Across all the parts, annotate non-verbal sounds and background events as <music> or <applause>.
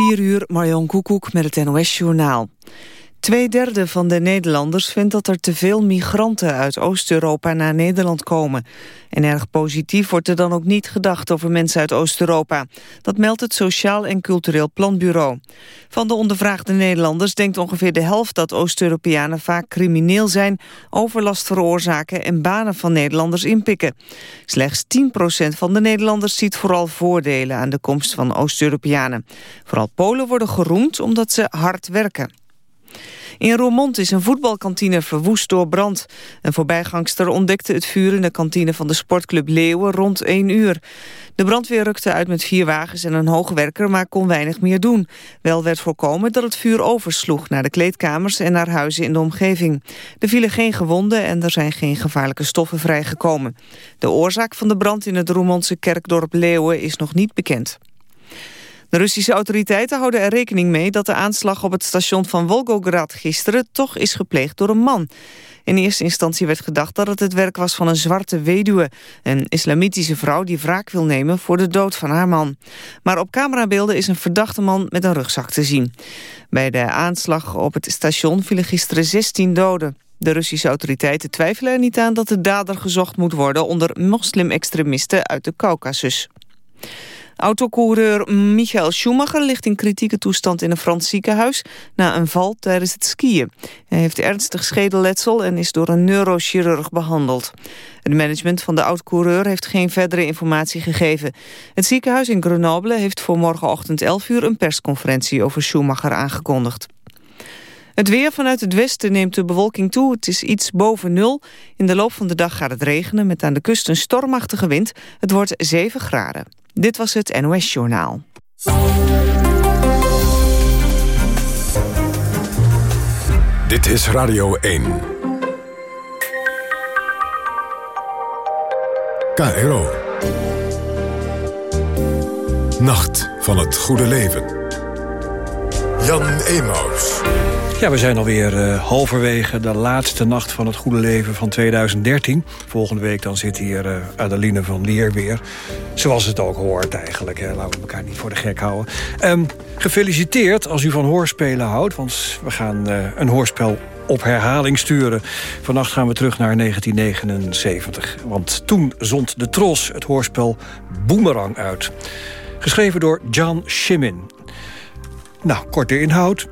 4 uur, Marion Koekoek met het NOS-journaal. Tweederde van de Nederlanders vindt dat er te veel migranten uit Oost-Europa naar Nederland komen. En erg positief wordt er dan ook niet gedacht over mensen uit Oost-Europa. Dat meldt het Sociaal en Cultureel Planbureau. Van de ondervraagde Nederlanders denkt ongeveer de helft dat Oost-Europeanen vaak crimineel zijn, overlast veroorzaken en banen van Nederlanders inpikken. Slechts 10% van de Nederlanders ziet vooral voordelen aan de komst van Oost-Europeanen. Vooral Polen worden geroemd omdat ze hard werken. In Roermond is een voetbalkantine verwoest door brand. Een voorbijgangster ontdekte het vuur in de kantine van de sportclub Leeuwen rond 1 uur. De brandweer rukte uit met vier wagens en een hoogwerker, maar kon weinig meer doen. Wel werd voorkomen dat het vuur oversloeg naar de kleedkamers en naar huizen in de omgeving. Er vielen geen gewonden en er zijn geen gevaarlijke stoffen vrijgekomen. De oorzaak van de brand in het Roermondse kerkdorp Leeuwen is nog niet bekend. De Russische autoriteiten houden er rekening mee dat de aanslag op het station van Volgograd gisteren toch is gepleegd door een man. In eerste instantie werd gedacht dat het het werk was van een zwarte weduwe, een islamitische vrouw die wraak wil nemen voor de dood van haar man. Maar op camerabeelden is een verdachte man met een rugzak te zien. Bij de aanslag op het station vielen gisteren 16 doden. De Russische autoriteiten twijfelen er niet aan dat de dader gezocht moet worden onder moslim-extremisten uit de Caucasus. Autocoureur Michael Schumacher ligt in kritieke toestand in een Frans ziekenhuis na een val tijdens het skiën. Hij heeft ernstig schedelletsel en is door een neurochirurg behandeld. Het management van de oud-coureur heeft geen verdere informatie gegeven. Het ziekenhuis in Grenoble heeft voor morgenochtend 11 uur een persconferentie over Schumacher aangekondigd. Het weer vanuit het westen neemt de bewolking toe. Het is iets boven nul. In de loop van de dag gaat het regenen met aan de kust een stormachtige wind. Het wordt 7 graden. Dit was het NOS Journaal. Dit is Radio 1. KRO. Nacht van het goede leven. Jan Emaus. Ja, we zijn alweer uh, halverwege de laatste nacht van het goede leven van 2013. Volgende week dan zit hier uh, Adeline van Leer weer. Zoals het ook hoort eigenlijk. Hè. Laten we elkaar niet voor de gek houden. Um, gefeliciteerd als u van hoorspelen houdt. Want we gaan uh, een hoorspel op herhaling sturen. Vannacht gaan we terug naar 1979. Want toen zond de Tros het hoorspel Boomerang uit. Geschreven door John Shimin. Nou, korte inhoud.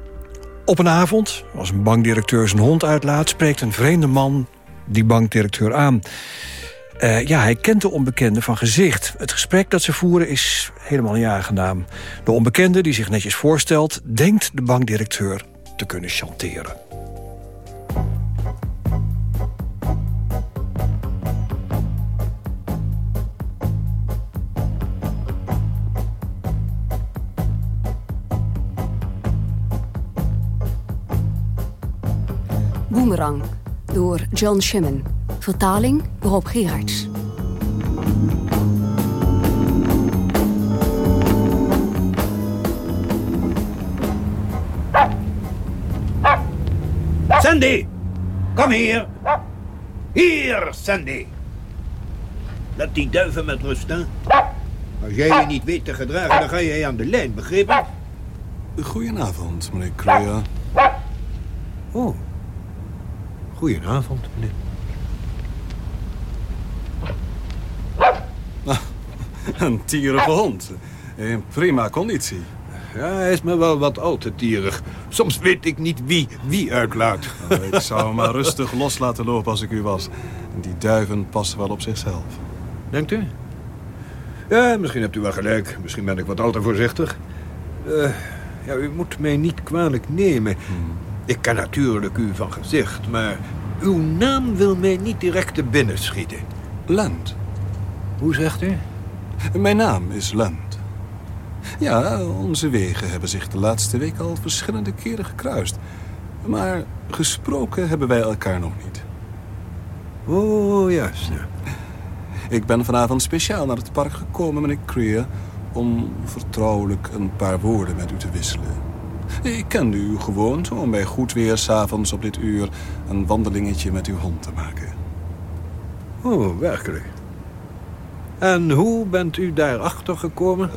Op een avond, als een bankdirecteur zijn hond uitlaat... spreekt een vreemde man die bankdirecteur aan. Uh, ja, hij kent de onbekende van gezicht. Het gesprek dat ze voeren is helemaal niet aangenaam. De onbekende, die zich netjes voorstelt... denkt de bankdirecteur te kunnen chanteren. Boomerang door John Shimmen. Vertaling Rob Gerards. Sandy! Kom hier! Hier, Sandy! Laat die duiven met rust, hè? Als jij je niet weet te gedragen, dan ga je aan de lijn, begrepen? Goedenavond, meneer Kruija. Oh, Goedenavond, meneer. <laughs> Een tierige hond. In prima conditie. Ja, hij is me wel wat al te tierig. Soms weet ik niet wie wie uitlaat. <laughs> Oh, ik zou hem maar rustig los laten lopen als ik u was. Die duiven passen wel op zichzelf. Denkt u? Ja, misschien hebt u wel gelijk. Misschien ben ik wat al te voorzichtig. Uh, ja, u moet mij niet kwalijk nemen. Hmm. Ik ken natuurlijk u van gezicht, maar uw naam wil mij niet direct te binnen schieten. Lent. Hoe zegt u? Mijn naam is Lent. Ja, onze wegen hebben zich de laatste week al verschillende keren gekruist. Maar gesproken hebben wij elkaar nog niet. Oh, juist. Ja. Ik ben vanavond speciaal naar het park gekomen, meneer Creer... om vertrouwelijk een paar woorden met u te wisselen. Ik kende u gewoon om bij goed weer s'avonds op dit uur... een wandelingetje met uw hond te maken. Oh, werkelijk. En hoe bent u daarachter gekomen?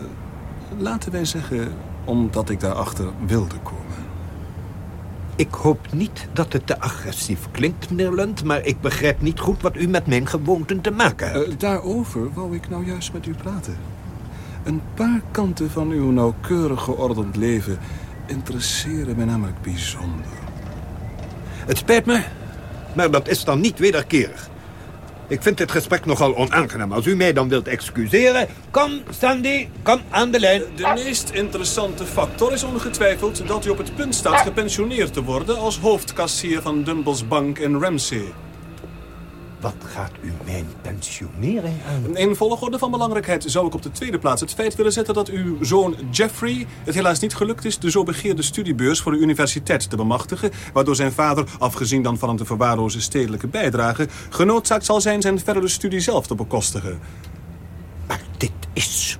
Laten wij zeggen, omdat ik daarachter wilde komen. Ik hoop niet dat het te agressief klinkt, meneer Lund... maar ik begrijp niet goed wat u met mijn gewoonten te maken hebt. Uh, daarover wou ik nou juist met u praten. Een paar kanten van uw nauwkeurig geordend leven... interesseren me namelijk bijzonder. Het spijt me, maar dat is dan niet wederkerig. Ik vind dit gesprek nogal onaangenaam. Als u mij dan wilt excuseren... Kom, Sandy, kom aan de lijn. De meest interessante factor is ongetwijfeld... dat u op het punt staat gepensioneerd te worden... als hoofdkassier van Dumbles Bank in Ramsey. Wat gaat u mijn pensionering aan? In volgorde van belangrijkheid zou ik op de tweede plaats het feit willen zetten... dat uw zoon Jeffrey het helaas niet gelukt is... de zo begeerde studiebeurs voor de universiteit te bemachtigen... waardoor zijn vader, afgezien dan van een te verwaarloze stedelijke bijdrage... genoodzaakt zal zijn zijn verdere studie zelf te bekostigen. Maar dit is...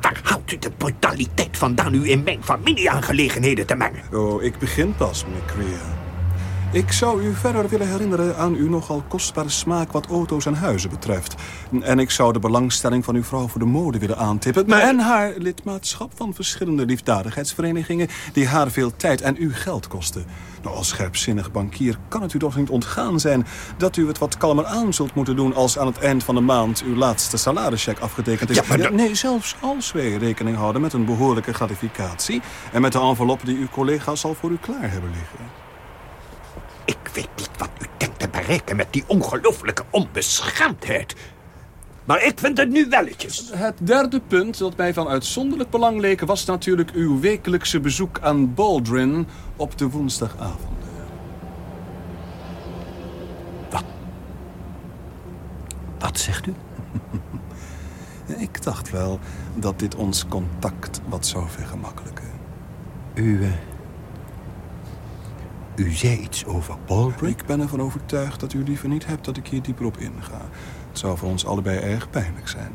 Waar haalt u de brutaliteit vandaan u in mijn familieaangelegenheden te mengen? Oh, ik begin pas, meneer. Ik zou u verder willen herinneren aan uw nogal kostbare smaak wat auto's en huizen betreft. En ik zou de belangstelling van uw vrouw voor de mode willen aantippen. Maar... En haar lidmaatschap van verschillende liefdadigheidsverenigingen... die haar veel tijd en u geld kosten. Nou, als scherpzinnig bankier kan het u toch niet ontgaan zijn... dat u het wat kalmer aan zult moeten doen... als aan het eind van de maand uw laatste salarischeck afgetekend is. Ja, maar nee, zelfs als wij rekening houden met een behoorlijke gratificatie... en met de envelop die uw collega zal voor u klaar hebben liggen. Ik weet niet wat u denkt te bereiken met die ongelooflijke onbeschaamdheid. Maar ik vind het nu welletjes. Het derde punt dat mij van uitzonderlijk belang leek... was natuurlijk uw wekelijkse bezoek aan Baldwin op de woensdagavond. Wat? Wat zegt u? <laughs> Ik dacht wel dat dit ons contact wat zou vergemakkelijken. U... Uh... U zei iets over Baldwin? Ik ben ervan overtuigd dat u liever niet hebt dat ik hier dieper op inga. Het zou voor ons allebei erg pijnlijk zijn.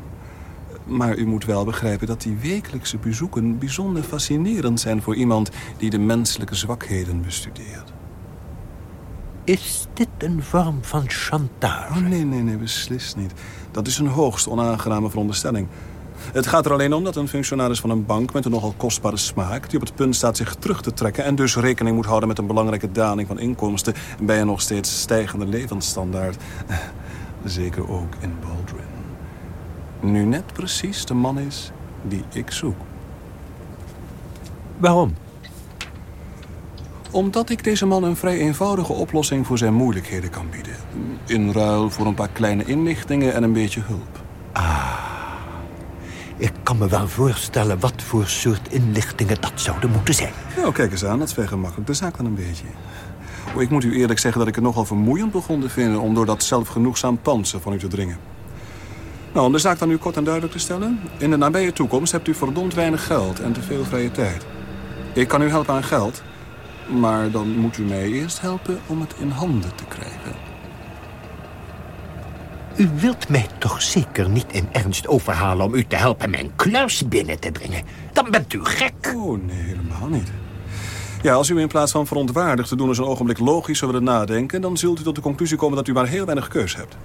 Maar u moet wel begrijpen dat die wekelijkse bezoeken bijzonder fascinerend zijn voor iemand die de menselijke zwakheden bestudeert. Is dit een vorm van chantage? Oh, nee, nee, nee, beslist niet. Dat is een hoogst onaangename veronderstelling. Het gaat er alleen om dat een functionaris van een bank met een nogal kostbare smaak... die op het punt staat zich terug te trekken... en dus rekening moet houden met een belangrijke daling van inkomsten... bij een nog steeds stijgende levensstandaard. <laughs> Zeker ook in Baldwin. Nu net precies de man is die ik zoek. Waarom? Omdat ik deze man een vrij eenvoudige oplossing voor zijn moeilijkheden kan bieden. In ruil voor een paar kleine inlichtingen en een beetje hulp. Ah. Ik kan me wel voorstellen wat voor soort inlichtingen dat zouden moeten zijn. Nou, kijk eens aan, dat vergemakkelijk de zaak dan een beetje. Oh, ik moet u eerlijk zeggen dat ik het nogal vermoeiend begon te vinden... om door dat zelfgenoegzaam panzer van u te dringen. Nou, om de zaak dan nu kort en duidelijk te stellen... in de nabije toekomst hebt u verdomd weinig geld en te veel vrije tijd. Ik kan u helpen aan geld, maar dan moet u mij eerst helpen om het in handen te krijgen. U wilt mij toch zeker niet in ernst overhalen om u te helpen mijn kluis binnen te brengen? Dan bent u gek. Oh, nee, helemaal niet. Ja, als u in plaats van verontwaardigd te doen eens een ogenblik logisch zou willen nadenken... dan zult u tot de conclusie komen dat u maar heel weinig keus hebt.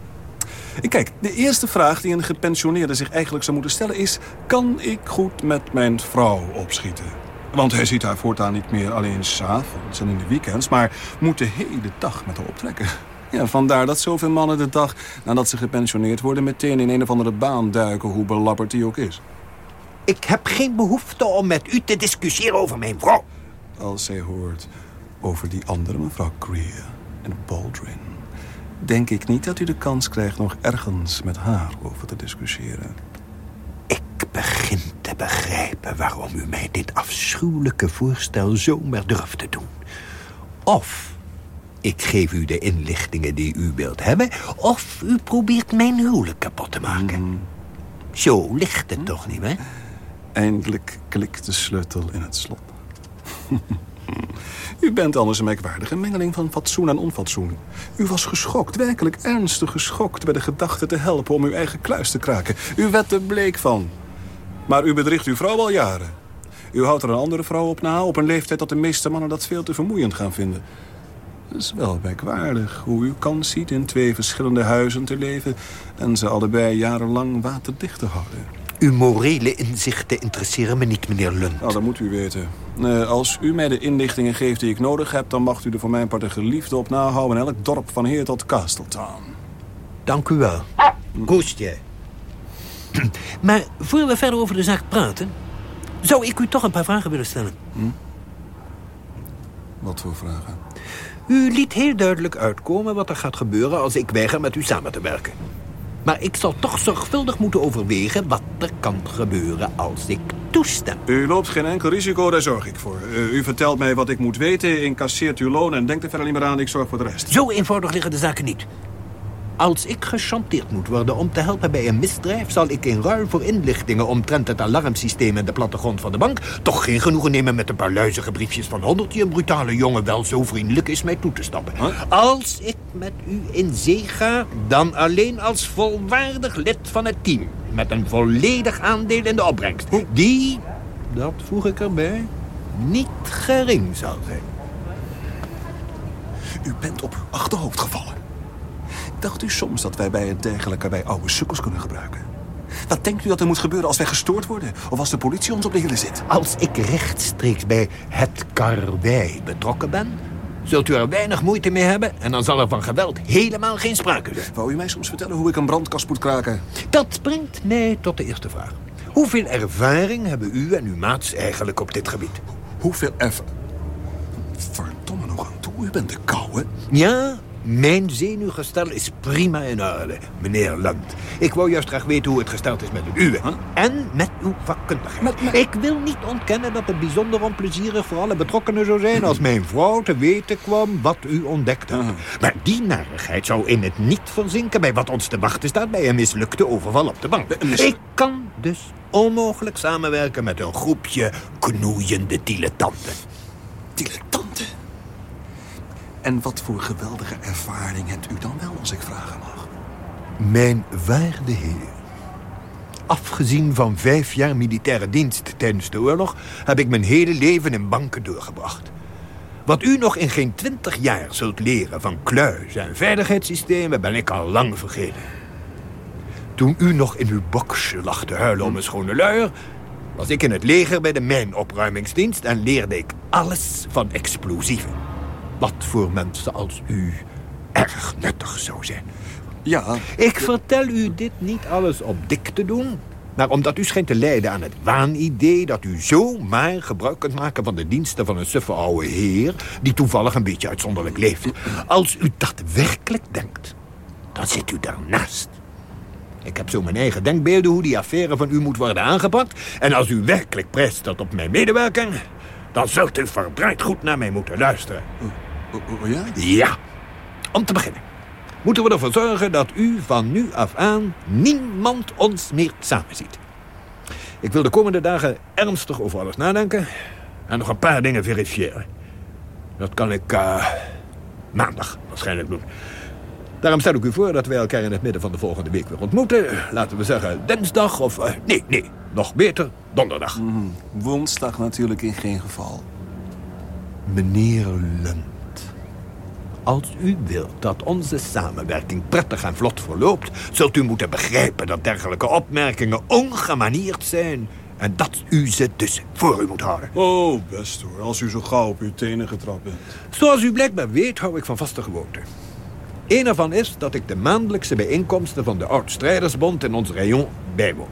Kijk, de eerste vraag die een gepensioneerde zich eigenlijk zou moeten stellen is... kan ik goed met mijn vrouw opschieten? Want hij ziet haar voortaan niet meer alleen s'avonds en in de weekends... maar moet de hele dag met haar optrekken. Ja, vandaar dat zoveel mannen de dag nadat ze gepensioneerd worden... meteen in een of andere baan duiken, hoe belabberd die ook is. Ik heb geen behoefte om met u te discussiëren over mijn vrouw. Als zij hoort over die andere mevrouw Greer en Baldwin... denk ik niet dat u de kans krijgt nog ergens met haar over te discussiëren. Ik begin te begrijpen waarom u mij dit afschuwelijke voorstel zomaar durft te doen. Of ik geef u de inlichtingen die u wilt hebben... of u probeert mijn huwelijk kapot te maken. Mm. Zo ligt het toch niet, hè? Eindelijk klikt de sleutel in het slot. <laughs> u bent anders een merkwaardige mengeling van fatsoen en onfatsoen. U was geschokt, werkelijk ernstig geschokt... bij de gedachte te helpen om uw eigen kluis te kraken. U werd er bleek van. Maar u bedriegt uw vrouw al jaren. U houdt er een andere vrouw op na... op een leeftijd dat de meeste mannen dat veel te vermoeiend gaan vinden. Het is wel merkwaardig hoe u kans ziet in twee verschillende huizen te leven... en ze allebei jarenlang waterdicht te houden. Uw morele inzichten interesseren me niet, meneer Lund. Nou, dat moet u weten. Eh, als u mij de inlichtingen geeft die ik nodig heb... dan mag u er voor mijn part een geliefde op nahouden... in elk dorp van hier tot Castletown. Dank u wel. Koestje. <clears throat> Maar voor we verder over de zaak praten... zou ik u toch een paar vragen willen stellen. Wat voor vragen? U liet heel duidelijk uitkomen wat er gaat gebeuren als ik weiger met u samen te werken. Maar ik zal toch zorgvuldig moeten overwegen wat er kan gebeuren als ik toestem. U loopt geen enkel risico, daar zorg ik voor. Eh, u vertelt mij wat ik moet weten, incasseert uw loon... en denkt er verder niet meer aan, ik zorg voor de rest. Zo eenvoudig liggen de zaken niet. Als ik gechanteerd moet worden om te helpen bij een misdrijf... zal ik in ruil voor inlichtingen omtrent het alarmsysteem... en de plattegrond van de bank... toch geen genoegen nemen met een paar luizige briefjes van honderd... die een brutale jongen wel zo vriendelijk is mij toe te stappen. Als ik met u in zee ga... dan alleen als volwaardig lid van het team... met een volledig aandeel in de opbrengst. Die, dat voeg ik erbij, niet gering zal zijn. U bent op uw achterhoofd gevallen. Dacht u soms dat wij bij het dergelijke bij oude sukkels kunnen gebruiken? Wat denkt u dat er moet gebeuren als wij gestoord worden? Of als de politie ons op de hielen zit? Als ik rechtstreeks bij het karwei betrokken ben... zult u er weinig moeite mee hebben... en dan zal er van geweld helemaal geen sprake zijn. Wou u mij soms vertellen hoe ik een brandkast moet kraken? Dat brengt mij tot de eerste vraag. Hoeveel ervaring hebben u en uw maats eigenlijk op dit gebied? Hoeveel eff... Verdomme nog aan toe, u bent de kouwe. Ja, mijn zenuwgestel is prima in orde, meneer Lund. Ik wou juist graag weten hoe het gesteld is met het uwe. En met uw vakkundigheid. Ik wil niet ontkennen dat het bijzonder onplezierig voor alle betrokkenen zou zijn... als mijn vrouw te weten kwam wat u ontdekte. Maar die narigheid zou in het niet verzinken... bij wat ons te wachten staat bij een mislukte overval op de bank. Ik kan dus onmogelijk samenwerken met een groepje knoeiende dilettanten. Dilettanten. En wat voor geweldige ervaring hebt u dan wel, als ik vragen mag? Mijn waarde heer. Afgezien van vijf jaar militaire dienst tijdens de oorlog... heb ik mijn hele leven in banken doorgebracht. Wat u nog in geen twintig jaar zult leren van kluis en veiligheidssystemen... ben ik al lang vergeten. Toen u nog in uw boxje lag te huilen om een schone luier... was ik in het leger bij de mijnopruimingsdienst... en leerde ik alles van explosieven. Wat voor mensen als u erg nuttig zou zijn. Ja, Ik vertel u dit niet alles om dik te doen... maar omdat u schijnt te lijden aan het waanidee... dat u zomaar gebruik kunt maken van de diensten van een suffe oude heer... die toevallig een beetje uitzonderlijk leeft. Als u dat werkelijk denkt, dan zit u daarnaast. Ik heb zo mijn eigen denkbeelden hoe die affaire van u moet worden aangepakt... en als u werkelijk prijs stelt op mijn medewerking... dan zult u verdraaid goed naar mij moeten luisteren. Ja? Ja. Om te beginnen moeten we ervoor zorgen dat u van nu af aan niemand ons meer samenziet. Ik wil de komende dagen ernstig over alles nadenken en nog een paar dingen verifiëren. Dat kan ik eh, maandag waarschijnlijk doen. Daarom stel ik u voor dat wij elkaar in het midden van de volgende week weer ontmoeten. Laten we zeggen dinsdag of... eh, nee, nee, nog beter donderdag. Woensdag natuurlijk in geen geval. Meneer Lund, als u wilt dat onze samenwerking prettig en vlot verloopt... zult u moeten begrijpen dat dergelijke opmerkingen ongemanierd zijn... en dat u ze dus voor u moet houden. Oh, best hoor, als u zo gauw op uw tenen getrapt bent. Zoals u blijkbaar weet, hou ik van vaste gewoonten. Eén ervan is dat ik de maandelijkse bijeenkomsten van de Oud-Strijdersbond in ons rayon bijwoon.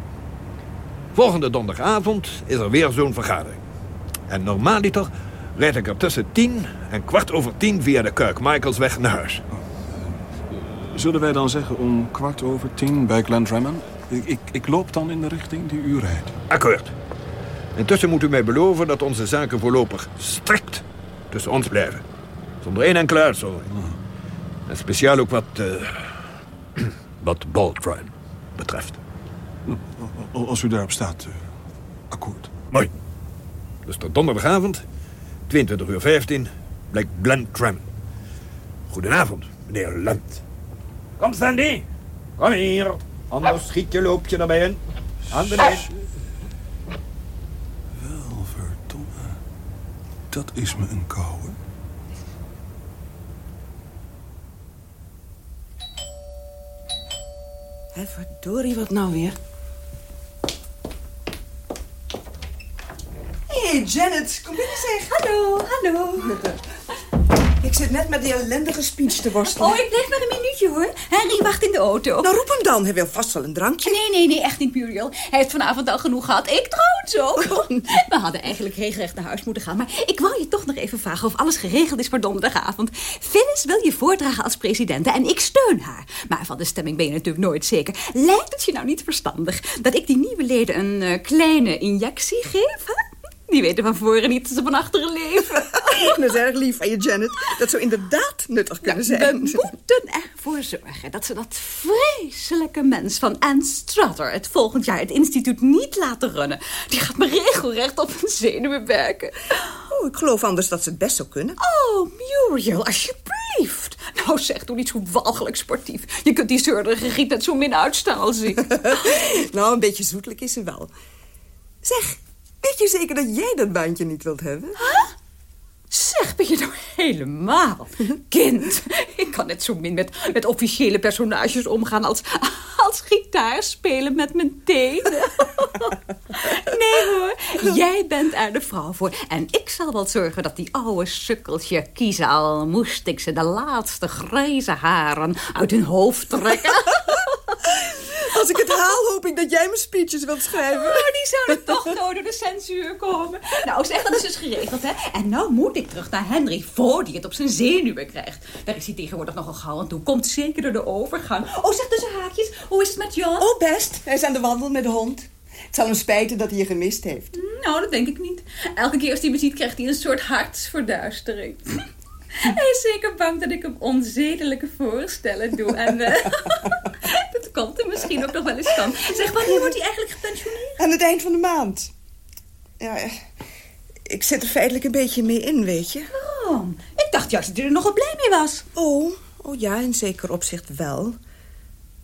Volgende donderdagavond is er weer zo'n vergadering. En normaaliter rijd ik er tussen tien en kwart over tien via de Kirk Michaelsweg naar huis. Zullen wij dan zeggen om kwart over tien bij Glendrammen? Ik, ik, ik loop dan in de richting die u rijdt. Akkoord. Intussen moet u mij beloven dat onze zaken voorlopig strikt tussen ons blijven. Zonder één enkele uitzondering. En speciaal ook wat, eh <clears throat> wat Baldwin betreft. O- Als u daarop staat, eh, akkoord. Mooi. Dus tot donderdagavond, 22 uur 15, blijkt Glen Tram. Goedenavond, meneer Lund. Kom, Sandy. Kom hier. Anders schiet je loop je naar binnen. Aan beneden. Wel, verdomme. Dat is me een koude. Hé, verdorie, wat nou weer? Janet, kom binnen zeg. Hallo, hallo. Ik zit net met die ellendige speech te worstelen. Oh, ik blijf maar een minuutje hoor. Henry wacht in de auto. Nou, roep hem dan. Hij wil vast wel een drankje. Nee, nee, nee, echt niet, Muriel. Hij heeft vanavond al genoeg gehad. Ik trouwens ook. Oh. We hadden eigenlijk regelrecht naar huis moeten gaan. Maar ik wou je toch nog even vragen of alles geregeld is voor donderdagavond. Phyllis wil je voordragen als presidente en ik steun haar. Maar van de stemming ben je natuurlijk nooit zeker. Lijkt het je nou niet verstandig dat ik die nieuwe leden een eh, kleine injectie geef? hè? Die weten van voren niet dat ze van achteren leven. <laughs> Dat is erg lief van je, Janet. Dat zou inderdaad nuttig kunnen We zijn. moeten ervoor zorgen dat ze dat vreselijke mens van Anne Strutter... het volgend jaar het instituut niet laten runnen. Die gaat me regelrecht op hun zenuwen werken. Oh, ik geloof anders dat ze het best zou kunnen. Oh, Muriel, alsjeblieft. Nou zeg, doe niet zo walgelijk sportief. Je kunt die zeurderige giet net zo min uitstaan als <laughs> ik. nou, een beetje zoetelijk is ze wel. Zeg, weet je zeker dat jij dat baantje niet wilt hebben? Zeg, ben je nou helemaal kind? <laughs> Ik kan net zo min met, met officiële personages omgaan als, als gitaar spelen met mijn tenen. <laughs> Nee hoor, jij bent er de vrouw voor. En ik zal wel zorgen dat die oude sukkeltje kiezen al moest ik ze de laatste grijze haren uit hun hoofd trekken. <laughs> <laughs> Als ik het haal, hoop ik dat jij mijn speeches wilt schrijven. Oh, die zouden toch nooit door de censuur komen. Nou, zeg, dat is dus geregeld, hè? En nou moet ik terug naar Henry voor die het op zijn zenuwen krijgt. Daar is hij tegenwoordig nogal gauw aan toe. Komt zeker door de overgang. Oh, zeg tussen haakjes, hoe is het met John? Oh, best. Hij is aan de wandel met de hond. Het zal hem spijten dat hij je gemist heeft. Nou, dat denk ik niet. Elke keer als hij me ziet, krijgt hij een soort hartsverduistering. <laughs> Hij is zeker bang dat ik hem onzedelijke voorstellen doe. En <laughs> misschien ook nog wel eens van. Zeg, wanneer wordt hij eigenlijk gepensioneerd? Aan het eind van de maand. Ja, ik zit er feitelijk een beetje mee in, weet je. Oh, ik dacht juist dat hij er nogal blij mee was. Oh, oh ja, in zeker opzicht wel.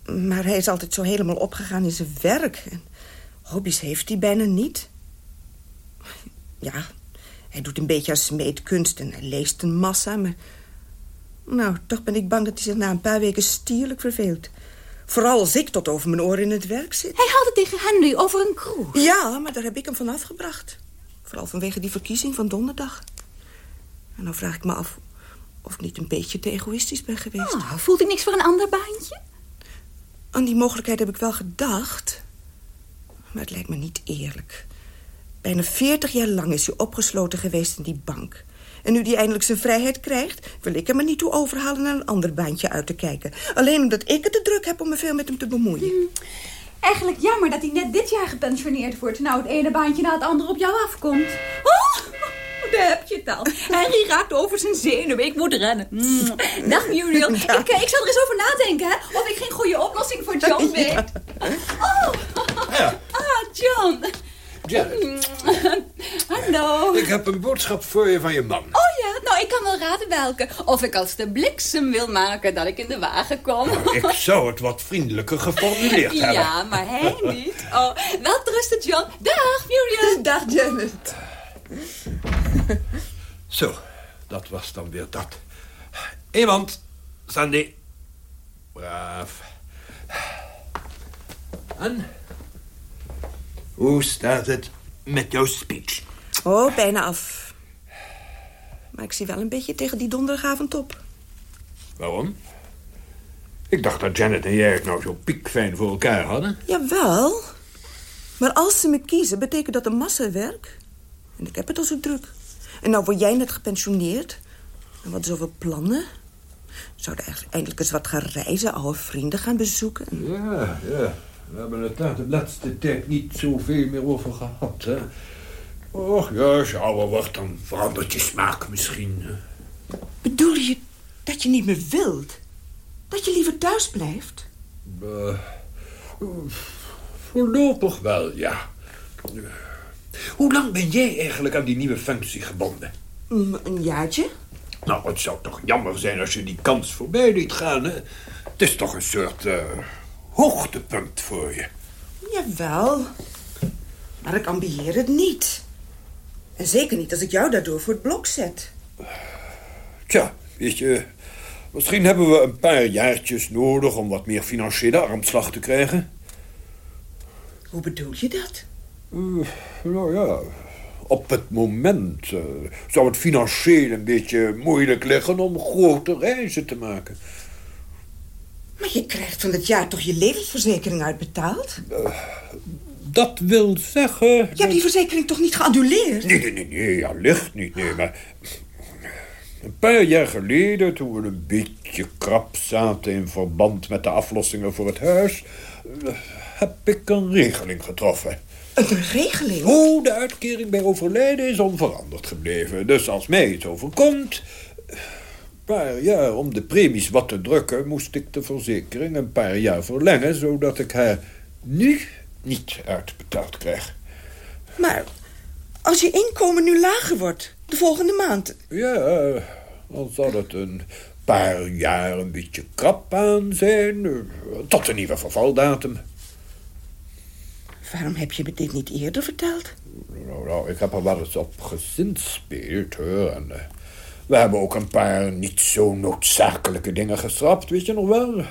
Maar hij is altijd zo helemaal opgegaan in zijn werk. En hobby's heeft hij bijna niet. Ja, hij doet een beetje aan smeedkunst en hij leest een massa, maar... Nou, toch ben ik bang dat hij zich na een paar weken stierlijk verveelt. Vooral als ik tot over mijn oren in het werk zit. Hij had het tegen Henry over een kroeg. Ja, maar daar heb ik hem van afgebracht. Vooral vanwege die verkiezing van donderdag. En dan vraag ik me af of ik niet een beetje te egoïstisch ben geweest. Oh, voelt hij niks voor een ander baantje? Aan die mogelijkheid heb ik wel gedacht. Maar het lijkt me niet eerlijk. Bijna veertig jaar lang is hij opgesloten geweest in die bank. En nu hij eindelijk zijn vrijheid krijgt... wil ik hem er niet toe overhalen naar een ander baantje uit te kijken. Alleen omdat ik het te druk heb om me veel met hem te bemoeien. Eigenlijk jammer dat hij net dit jaar gepensioneerd wordt. Nou, het ene baantje na het andere op jou afkomt. Oh, <laughs> daar heb je het al. Henry raakt over zijn zenuwen. Ik moet rennen. Mm. Dag, Muriel. <laughs> Ik, eh, ik zal er eens over nadenken, hè. Of ik geen goede oplossing voor John <laughs> weet. Oh, ah, John. Janet, <laughs> Hallo. ik heb een boodschap voor je van je man. Oh ja, nou, ik kan wel raden welke. Of ik als de bliksem wil maken dat ik in de wagen kom. Ik zou het wat vriendelijker geformuleerd <laughs> hebben. Ja, maar hij niet. Oh, wel rusten, John. Dag, Muriel. <laughs> Dag, Janet. Zo, dat was dan weer dat. Iemand, Sandy. Braaf. En? Hoe staat het met jouw speech? Oh, bijna af. Maar ik zie wel een beetje tegen die donderdagavond op. Waarom? Ik dacht dat Janet en jij het nou zo piekfijn voor elkaar hadden. Jawel. Maar als ze me kiezen, betekent dat een massawerk. En ik heb het al zo druk. En nou word jij net gepensioneerd. En wat zoveel plannen. Zouden eigenlijk eindelijk eens wat gaan reizen, oude vrienden gaan bezoeken. En- Ja, ja. We hebben het daar de laatste tijd niet zoveel meer over gehad, hè. Och, ja, als je ouder wordt, dan verandert je smaak misschien. Bedoel je dat je niet meer wilt? Dat je liever thuis blijft? Eh, voorlopig wel, ja. Hoe lang ben jij eigenlijk aan die nieuwe functie gebonden? Mm, Een jaartje? Nou, het zou toch jammer zijn als je die kans voorbij liet gaan, hè? Het is toch een soort eh, hoogtepunt voor je. Jawel. Maar ik ambieer het niet. En zeker niet als ik jou daardoor voor het blok zet. Tja, weet je, misschien hebben we een paar jaartjes nodig om wat meer financiële armslag te krijgen. Hoe bedoel je dat? Eh, nou ja, op het moment eh, zou het financieel een beetje moeilijk liggen... om grote reizen te maken. Maar je krijgt van het jaar toch je levensverzekering uitbetaald? Dat wil zeggen... Je hebt die verzekering toch niet geannuleerd? Nee, nee, nee, nee, ja, licht niet, nee, maar... Een paar jaar geleden, toen we een beetje krap zaten... in verband met de aflossingen voor het huis... eh, heb ik een regeling getroffen. Een regeling? Oh, de uitkering bij overlijden is onveranderd gebleven. Dus als mij iets overkomt... Paar jaar om de premies wat te drukken... moest ik de verzekering een paar jaar verlengen... zodat ik haar nu niet uitbetaald krijg. Maar als je inkomen nu lager wordt, de volgende maand... Ja, dan zal het een paar jaar een beetje krap aan zijn... tot een nieuwe vervaldatum. Waarom heb je me dit niet eerder verteld? Nou, nou, ik heb er wel eens op gezinspeeld, hoor. En, eh, we hebben ook een paar niet zo noodzakelijke dingen geschrapt, weet je nog wel?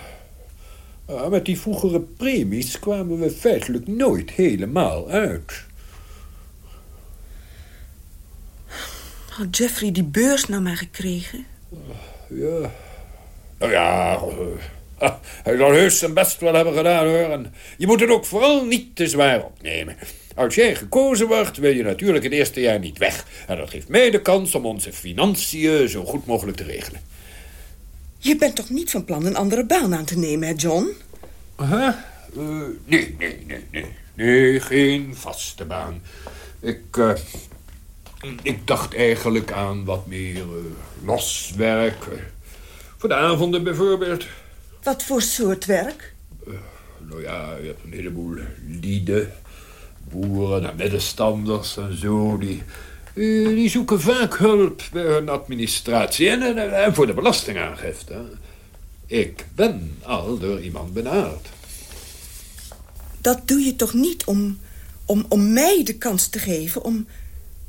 Eh, met die vroegere premies kwamen we feitelijk nooit helemaal uit. Had Jeffrey die beurs nou maar gekregen? Ja. Nou ja, eh, hij zal heus zijn best wel hebben gedaan, hoor. En je moet het ook vooral niet te zwaar opnemen. Als jij gekozen wordt, wil je natuurlijk het eerste jaar niet weg. En dat geeft mij de kans om onze financiën zo goed mogelijk te regelen. Je bent toch niet van plan een andere baan aan te nemen, hè, John? Huh? Eh, nee, nee, nee, nee. Nee, geen vaste baan. Ik, eh, ik dacht eigenlijk aan wat meer eh, loswerk. voor de avonden bijvoorbeeld. Wat voor soort werk? Nou ja, je hebt een heleboel lieden, boeren en middenstanders en zo. Die, eh, die zoeken vaak hulp bij hun administratie en, en, en voor de belastingaangifte. Ik ben al door iemand benaderd. Dat doe je toch niet om, om, om mij de kans te geven... om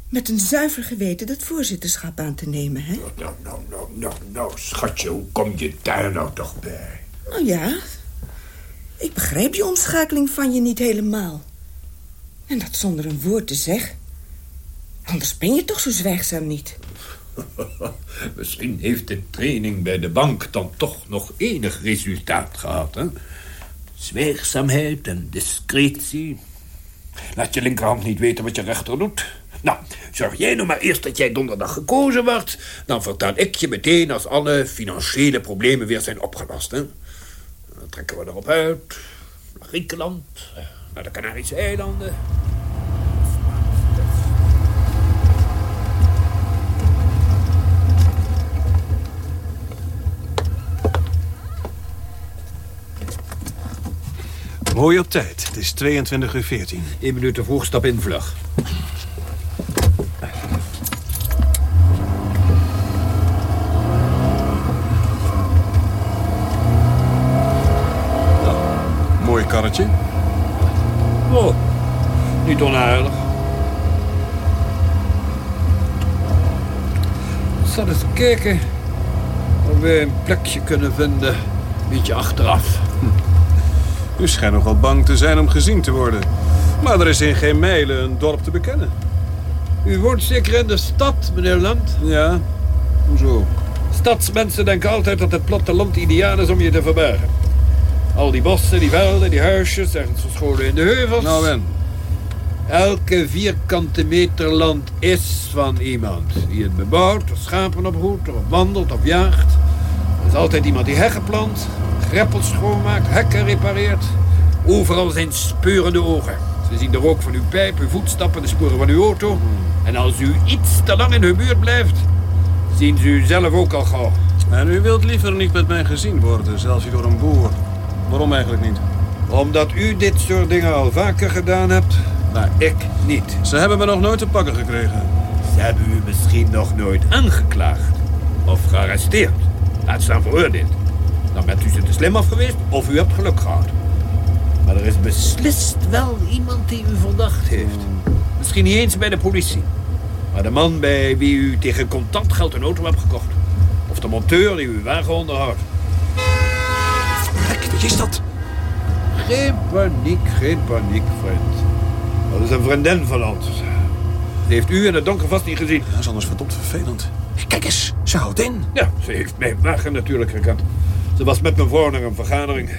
met een zuiver geweten dat voorzitterschap aan te nemen, hè? Nou, nou, nou, nou, nou, schatje, hoe kom je daar nou toch bij? Nou ja, ik begrijp die omschakeling van je niet helemaal. En dat zonder een woord te zeggen. Anders ben je toch zo zwijgzaam niet. <laughs> Misschien heeft de training bij de bank dan toch nog enig resultaat gehad, hè? Zwijgzaamheid en discretie. Laat je linkerhand niet weten wat je rechter doet. Nou, zorg jij nou maar eerst dat jij donderdag gekozen wordt. Dan vertel ik je meteen als alle financiële problemen weer zijn opgelost, hè? Dan trekken we erop uit. Griekenland, naar de Canarische eilanden. Mooi op tijd. Het is 22 uur 14. Eén minuut te vroeg, stap in vlug. Mooi karretje. Oh, niet onaardig. Ik zal eens kijken of we een plekje kunnen vinden. Een beetje achteraf. U schijnt nogal bang te zijn om gezien te worden. Maar er is in geen mijlen een dorp te bekennen. U woont zeker in de stad, meneer Land? Ja, hoezo? Stadsmensen denken altijd dat het platteland ideaal is om je te verbergen. Al die bossen, die velden, die huisjes, ergens verscholen in de heuvels. Nou en? Elke vierkante meter land is van iemand. Die het bebouwt, of schapen oproept, of wandelt, of jaagt. Er is altijd iemand die heggen plant, greppels schoonmaakt, hekken repareert. Overal zijn speurende ogen. Ze zien de rook van uw pijp, uw voetstappen, de sporen van uw auto. En als u iets te lang in hun buurt blijft, zien ze u zelf ook al gauw. En u wilt liever niet met mij gezien worden, zelfs niet door een boer. Waarom eigenlijk niet? Omdat u dit soort dingen al vaker gedaan hebt, maar ik niet. Ze hebben me nog nooit te pakken gekregen. Ze hebben u misschien nog nooit aangeklaagd of gearresteerd. Laat staan veroordeeld. Dan bent u ze te slim af geweest of u hebt geluk gehad. Maar er is beslist wel iemand die u verdacht heeft. Misschien niet eens bij de politie. Maar de man bij wie u tegen contant geld een auto hebt gekocht. Of de monteur die uw wagen onderhoudt. Is dat? Geen paniek, geen paniek, vriend. Dat is een vriendin van ons. Die heeft u in het donker vast niet gezien. Dat is anders verdomd vervelend. Kijk eens, ze houdt in. Ja, ze heeft mijn wagen natuurlijk gekant. Ze was met mijn vrouw naar een vergadering.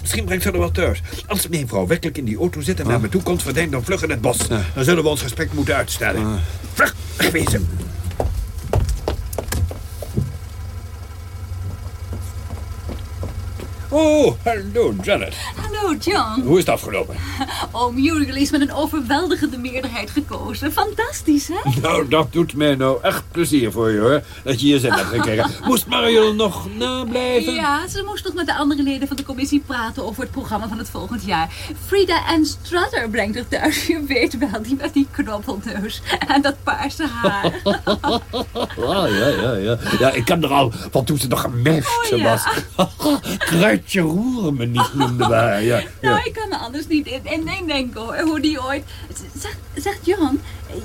Misschien brengt ze er wel thuis. Als mijn vrouw werkelijk in die auto zit en naar me toe komt... verdwijnt dan vlug in het bos. Dan zullen we ons gesprek moeten uitstellen. Vlug, wegwezen. Oh, hallo Janet. Hallo, John. Hoe is het afgelopen? <laughs> Oh, Muriel is met een overweldigende meerderheid gekozen. Fantastisch, hè? <laughs> Nou, dat doet mij nou echt plezier voor je, hoor. Dat je je zin hebt gekregen. <laughs> Moest Mariel nog nablijven? Ja, ze moest nog met de andere leden van de commissie praten over het programma van het volgend jaar. Frida en Strutter brengt er thuis. Je weet wel, die met die knoppelneus en dat paarse haar. Ja, ja, ja, ja. Ja, ik ken er al van toen ze nog een meisje Oh, ja. was. Kruidje roeren me niet noemde we haar, <laughs> ja. Nou, ik kan me anders niet in, in in denken hoor, hoe die ooit... Zeg, zeg John,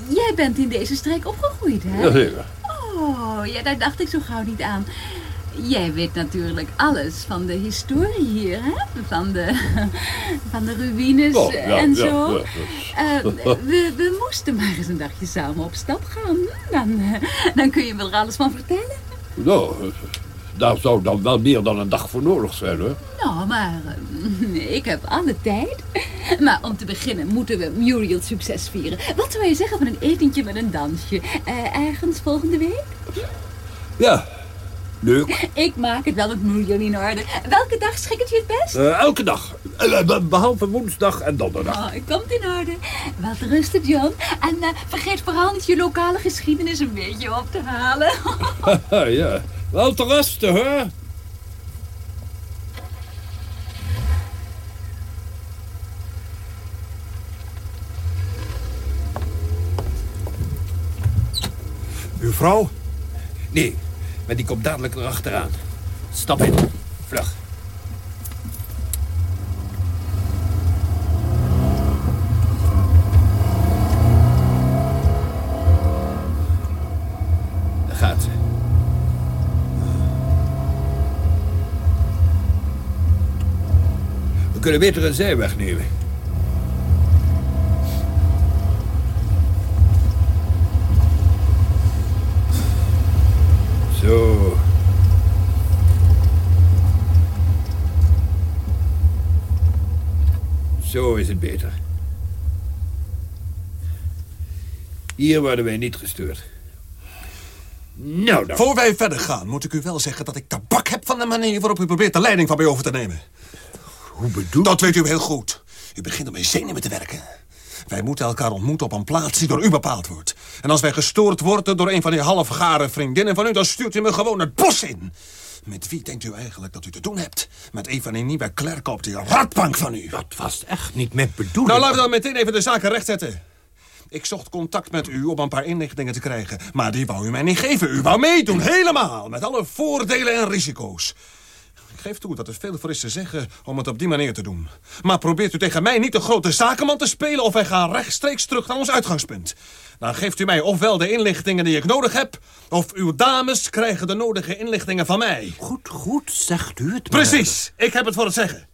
jij bent in deze streek opgegroeid, hè? Jazeker. Oh, ja, daar dacht ik zo gauw niet aan. Jij weet natuurlijk alles van de historie hier, hè? Van de, <laughs> van de ruïnes Oh, ja, en zo. ja, Eh, we, we moesten maar eens een dagje samen op stap gaan. Dan, <laughs> dan kun je me er alles van vertellen. Nou, daar zou dan wel meer dan een dag voor nodig zijn, hoor. Nou, maar eh, <laughs> ik heb alle tijd. <laughs> Maar om te beginnen moeten we Muriel succes vieren. Wat zou je zeggen van een etentje met een dansje? Eh, ergens volgende week? Ja, leuk. <laughs> Ik maak het wel met Muriel in orde. Welke dag schikt het je het best? Eh, elke dag. Eh, eh, behalve woensdag en donderdag. Oh, het komt in orde. Wat rusten, John. En vergeet vooral niet je lokale geschiedenis een beetje op te halen. ja, wel te rusten, hoor. Uw vrouw? Nee, maar die komt dadelijk erachteraan. Stap in. Vlug. Daar gaat ze. We kunnen beter een zijweg nemen. Zo. Zo is het beter. Hier worden wij niet gestuurd. Nou dan. Voor wij verder gaan, moet ik u wel zeggen dat ik tabak heb van de manier waarop u probeert de leiding van mij over te nemen. Hoe bedoel Dat weet u heel goed. U begint om mijn zenuwen te werken. Wij moeten elkaar ontmoeten op een plaats die door u bepaald wordt. En als wij gestoord worden door een van die halfgare vriendinnen van u... dan stuurt u me gewoon het bos in. Met wie denkt u eigenlijk dat u te doen hebt? Met een van die nieuwe klerken op die radbank van u. Dat was echt niet met bedoeling. Nou, laten we dan meteen even de zaken rechtzetten. Ik zocht contact met u om een paar inlichtingen te krijgen. Maar die wou u mij niet geven. U wou meedoen, helemaal. Met alle voordelen en risico's. Geef toe dat er veel voor is te zeggen om het op die manier te doen. Maar probeert u tegen mij niet de grote zakenman te spelen... of wij gaan rechtstreeks terug naar ons uitgangspunt. Dan geeft u mij ofwel de inlichtingen die ik nodig heb... of uw dames krijgen de nodige inlichtingen van mij. Goed, goed, zegt u het maar. Precies, ik heb het voor het zeggen.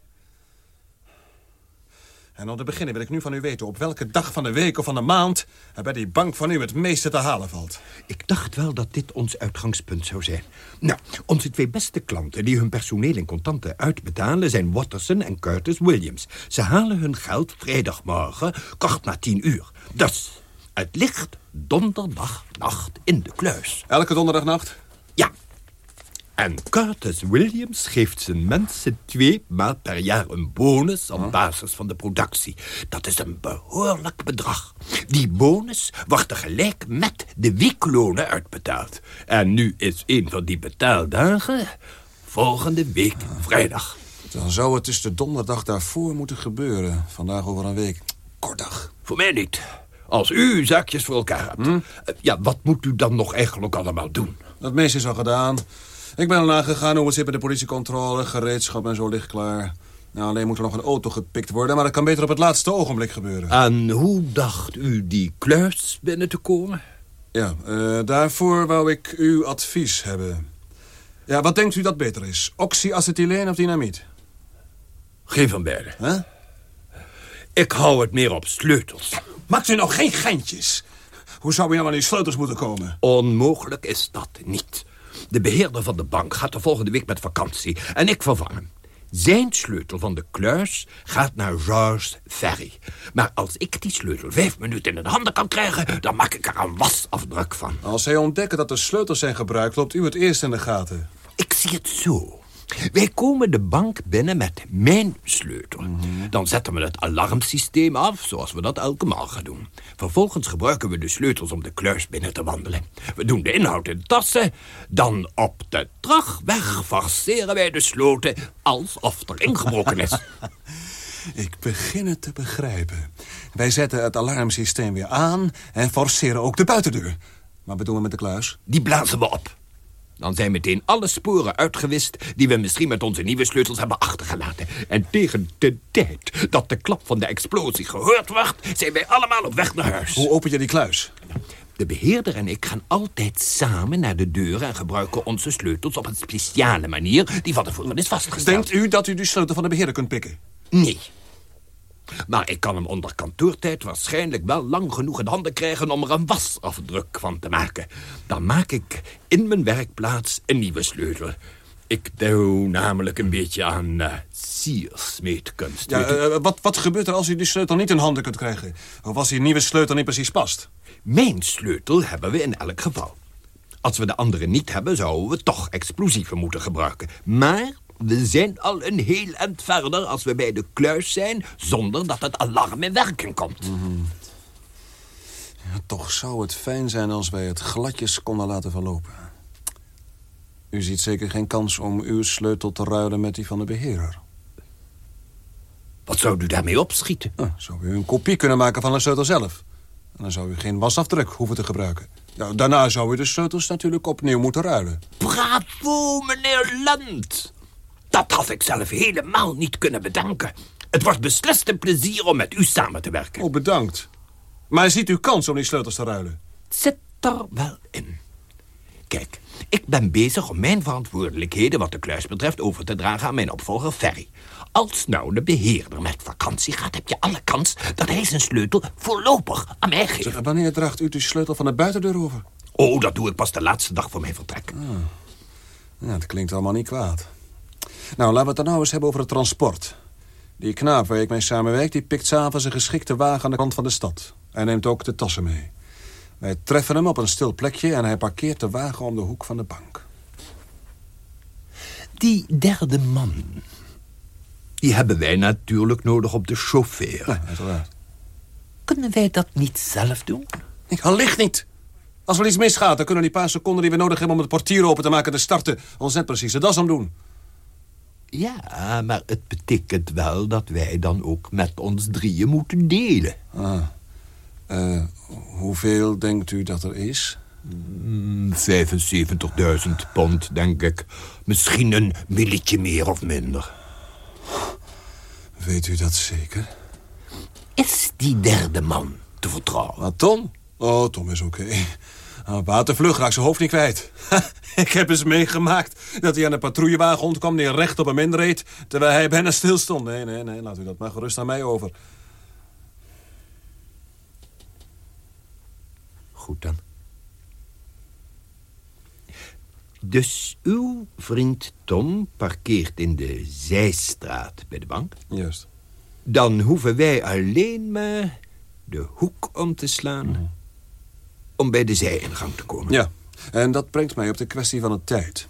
En om te beginnen wil ik nu van u weten op welke dag van de week of van de maand... er bij die bank van u het meeste te halen valt. Ik dacht wel dat dit ons uitgangspunt zou zijn. Nou, onze twee beste klanten die hun personeel in contanten uitbetalen... zijn Watterson en Curtis Williams. Ze halen hun geld vrijdagmorgen, kort na tien uur. Dus, het ligt donderdagnacht in de kluis. Elke donderdagnacht? Ja. En Curtis Williams geeft zijn mensen twee maal per jaar een bonus op basis van de productie. Dat is een behoorlijk bedrag. Die bonus wordt tegelijk met de weeklonen uitbetaald. En nu is een van die betaaldagen volgende week vrijdag. Dan zou het dus de donderdag daarvoor moeten gebeuren. Vandaag over een week. Kortdag. Voor mij niet. Als u zaakjes voor elkaar hebt. Eh, Ja, wat moet u dan nog eigenlijk allemaal doen? Het meeste is al gedaan. Ik ben al nagegaan hoe het zit met de politiecontrole. Gereedschap en zo ligt klaar. Nou, alleen moet er nog een auto gepikt worden... maar dat kan beter op het laatste ogenblik gebeuren. En hoe dacht u die kluis binnen te komen? Ja, eh, daarvoor wou ik uw advies hebben. Ja, wat denkt u dat beter is? Oxyacetyleen of dynamiet? Geen van beide. Huh? Ik hou het meer op sleutels. Maakt u nou geen geintjes. Hoe zou hij nou aan die sleutels moeten komen? Onmogelijk is dat niet. De beheerder van de bank gaat de volgende week met vakantie en ik vervang hem. Zijn sleutel van de kluis gaat naar Georges Ferry. Maar als ik die sleutel vijf minuten in de handen kan krijgen... dan maak ik er een wasafdruk van. Als zij ontdekken dat de sleutels zijn gebruikt... loopt u het eerst in de gaten. Ik zie het zo. Wij komen de bank binnen met mijn sleutel. Dan zetten we het alarmsysteem af, zoals we dat elke morgen doen. Vervolgens gebruiken we de sleutels om de kluis binnen te wandelen. We doen de inhoud in tassen. Dan op de terugweg forceren wij de sloten alsof er ingebroken is. <laughs> Ik begin het te begrijpen. Wij zetten het alarmsysteem weer aan... en forceren ook de buitendeur. Wat bedoelen we met de kluis? Die blazen we op. Dan zijn meteen alle sporen uitgewist... die we misschien met onze nieuwe sleutels hebben achtergelaten. En tegen de tijd dat de klap van de explosie gehoord wordt... zijn wij allemaal op weg naar huis. Hoe open je die kluis? De beheerder en ik gaan altijd samen naar de deur... en gebruiken onze sleutels op een speciale manier... die van tevoren is vastgesteld. Denkt u dat u die sleutel van de beheerder kunt pikken? Nee. Maar ik kan hem onder kantoortijd waarschijnlijk wel lang genoeg in handen krijgen... om er een wasafdruk van te maken. Dan maak ik in mijn werkplaats een nieuwe sleutel. Ik doe namelijk een beetje aan uh, siersmeetkunst. Ja, u. eh, wat, wat gebeurt er als u die sleutel niet in handen kunt krijgen? Of als die nieuwe sleutel niet precies past? Mijn sleutel hebben we in elk geval. Als we de andere niet hebben, zouden we toch explosieven moeten gebruiken. Maar we zijn al een heel eind verder als we bij de kluis zijn... zonder dat het alarm in werking komt. Ja, toch zou het fijn zijn als wij het gladjes konden laten verlopen. U ziet zeker geen kans om uw sleutel te ruilen met die van de beheerder. Wat zou u daarmee opschieten? Zou u een kopie kunnen maken van de sleutel zelf? En dan zou u geen wasafdruk hoeven te gebruiken. Daarna zou u de sleutels natuurlijk opnieuw moeten ruilen. Bravo, meneer Lent. Dat had ik zelf helemaal niet kunnen bedenken. Het wordt beslist een plezier om met u samen te werken. Oh, bedankt. Maar ziet u kans om die sleutels te ruilen? Zit er wel in. Kijk, ik ben bezig om mijn verantwoordelijkheden wat de kluis betreft over te dragen aan mijn opvolger Ferry. Als nou de beheerder met vakantie gaat, heb je alle kans dat hij zijn sleutel voorlopig aan mij geeft. Zeg, wanneer draagt u de sleutel van de buitendeur over? Oh, dat doe ik pas de laatste dag voor mijn vertrek. Ja, het klinkt allemaal niet kwaad. Nou, laten we het dan nou eens hebben over het transport. Die knaap waar ik mee samenwerk, die pikt s'avonds een geschikte wagen aan de kant van de stad. Hij neemt ook de tassen mee. Wij treffen hem op een stil plekje en hij parkeert de wagen om de hoek van de bank. Die derde man, die hebben wij natuurlijk nodig op de chauffeur. Ja, uiteraard. Kunnen wij dat niet zelf doen? Ik allicht niet. Als er iets misgaat, dan kunnen die paar seconden die we nodig hebben om het portier open te maken te starten... ons net precies de das om doen. Ja, maar het betekent wel dat wij dan ook met ons drieën moeten delen. Ah. Eh, hoeveel denkt u dat er is? Mm, 75.000 pond, denk ik. Misschien een milletje meer of minder. Weet u dat zeker? Is die derde man te vertrouwen? Ah, Tom? Oh, Tom is oké. Ah, Watervlug raakt zijn hoofd niet kwijt. ik heb eens meegemaakt dat hij aan de patrouillewagen ontkwam... die recht op hem inreed, terwijl hij bijna stil stond. Nee, nee, nee, laat u dat maar gerust aan mij over. Goed dan. Dus uw vriend Tom parkeert in de zijstraat bij de bank. Juist. Dan hoeven wij alleen maar de hoek om te slaan... om bij de zijingang te komen. Ja, en dat brengt mij op de kwestie van de tijd.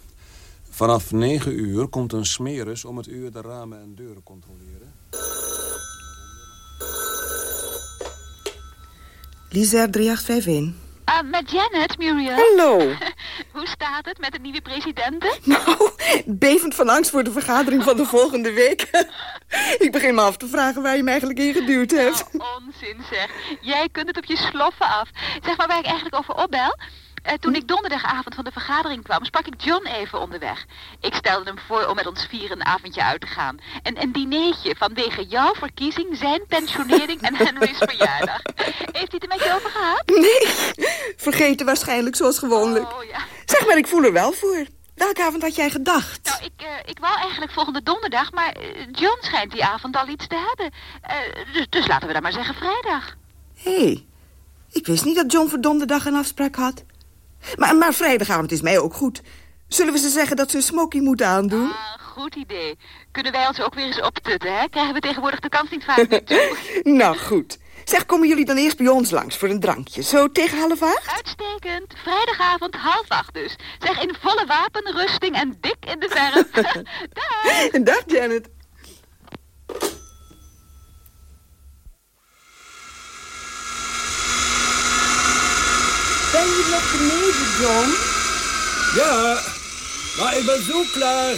Vanaf negen uur komt een smeris om het uur de ramen en deuren controleren. Lisa 3851. Ah, met Janet, Muriel. Hallo. <laughs> Hoe staat het met de nieuwe presidenten? <laughs> Nou, bevend van angst voor de vergadering van de volgende week. <laughs> Ik begin me af te vragen waar je me eigenlijk in geduwd hebt. Nou, onzin zeg. Jij kunt het op je sloffen af. Zeg maar waar ik eigenlijk over opbel. Eh, toen ik donderdagavond van de vergadering kwam, sprak ik John even onderweg. Ik stelde hem voor om met ons vier een avondje uit te gaan. En een dineetje vanwege jouw verkiezing, zijn pensionering en Henry's verjaardag. <laughs> Heeft hij het er met je over gehad? Nee, vergeten waarschijnlijk zoals gewoonlijk. Oh ja. Zeg maar, ik voel er wel voor. Welke avond had jij gedacht? Nou, ik, eh, ik wou eigenlijk volgende donderdag, maar eh, John schijnt die avond al iets te hebben. Dus, dus laten we dan maar zeggen vrijdag. Hé, hey, Ik wist niet dat John voor donderdag een afspraak had. Maar, maar vrijdagavond is mij ook goed. Zullen we ze zeggen dat ze een smoking moeten aandoen? Ah, goed idee. Kunnen wij ons ook weer eens optutten, hè? Krijgen we tegenwoordig de kans niet vaak meer toe. <laughs> nou, goed. Zeg, komen jullie dan eerst bij ons langs voor een drankje? Zo tegen half acht? Uitstekend. Vrijdagavond half acht dus. Zeg, in volle wapenrusting en dik in de verf. <laughs> <laughs> Dag. Dag, Janet. Ben je nog beneden, John? Ja, maar ik ben zo klaar.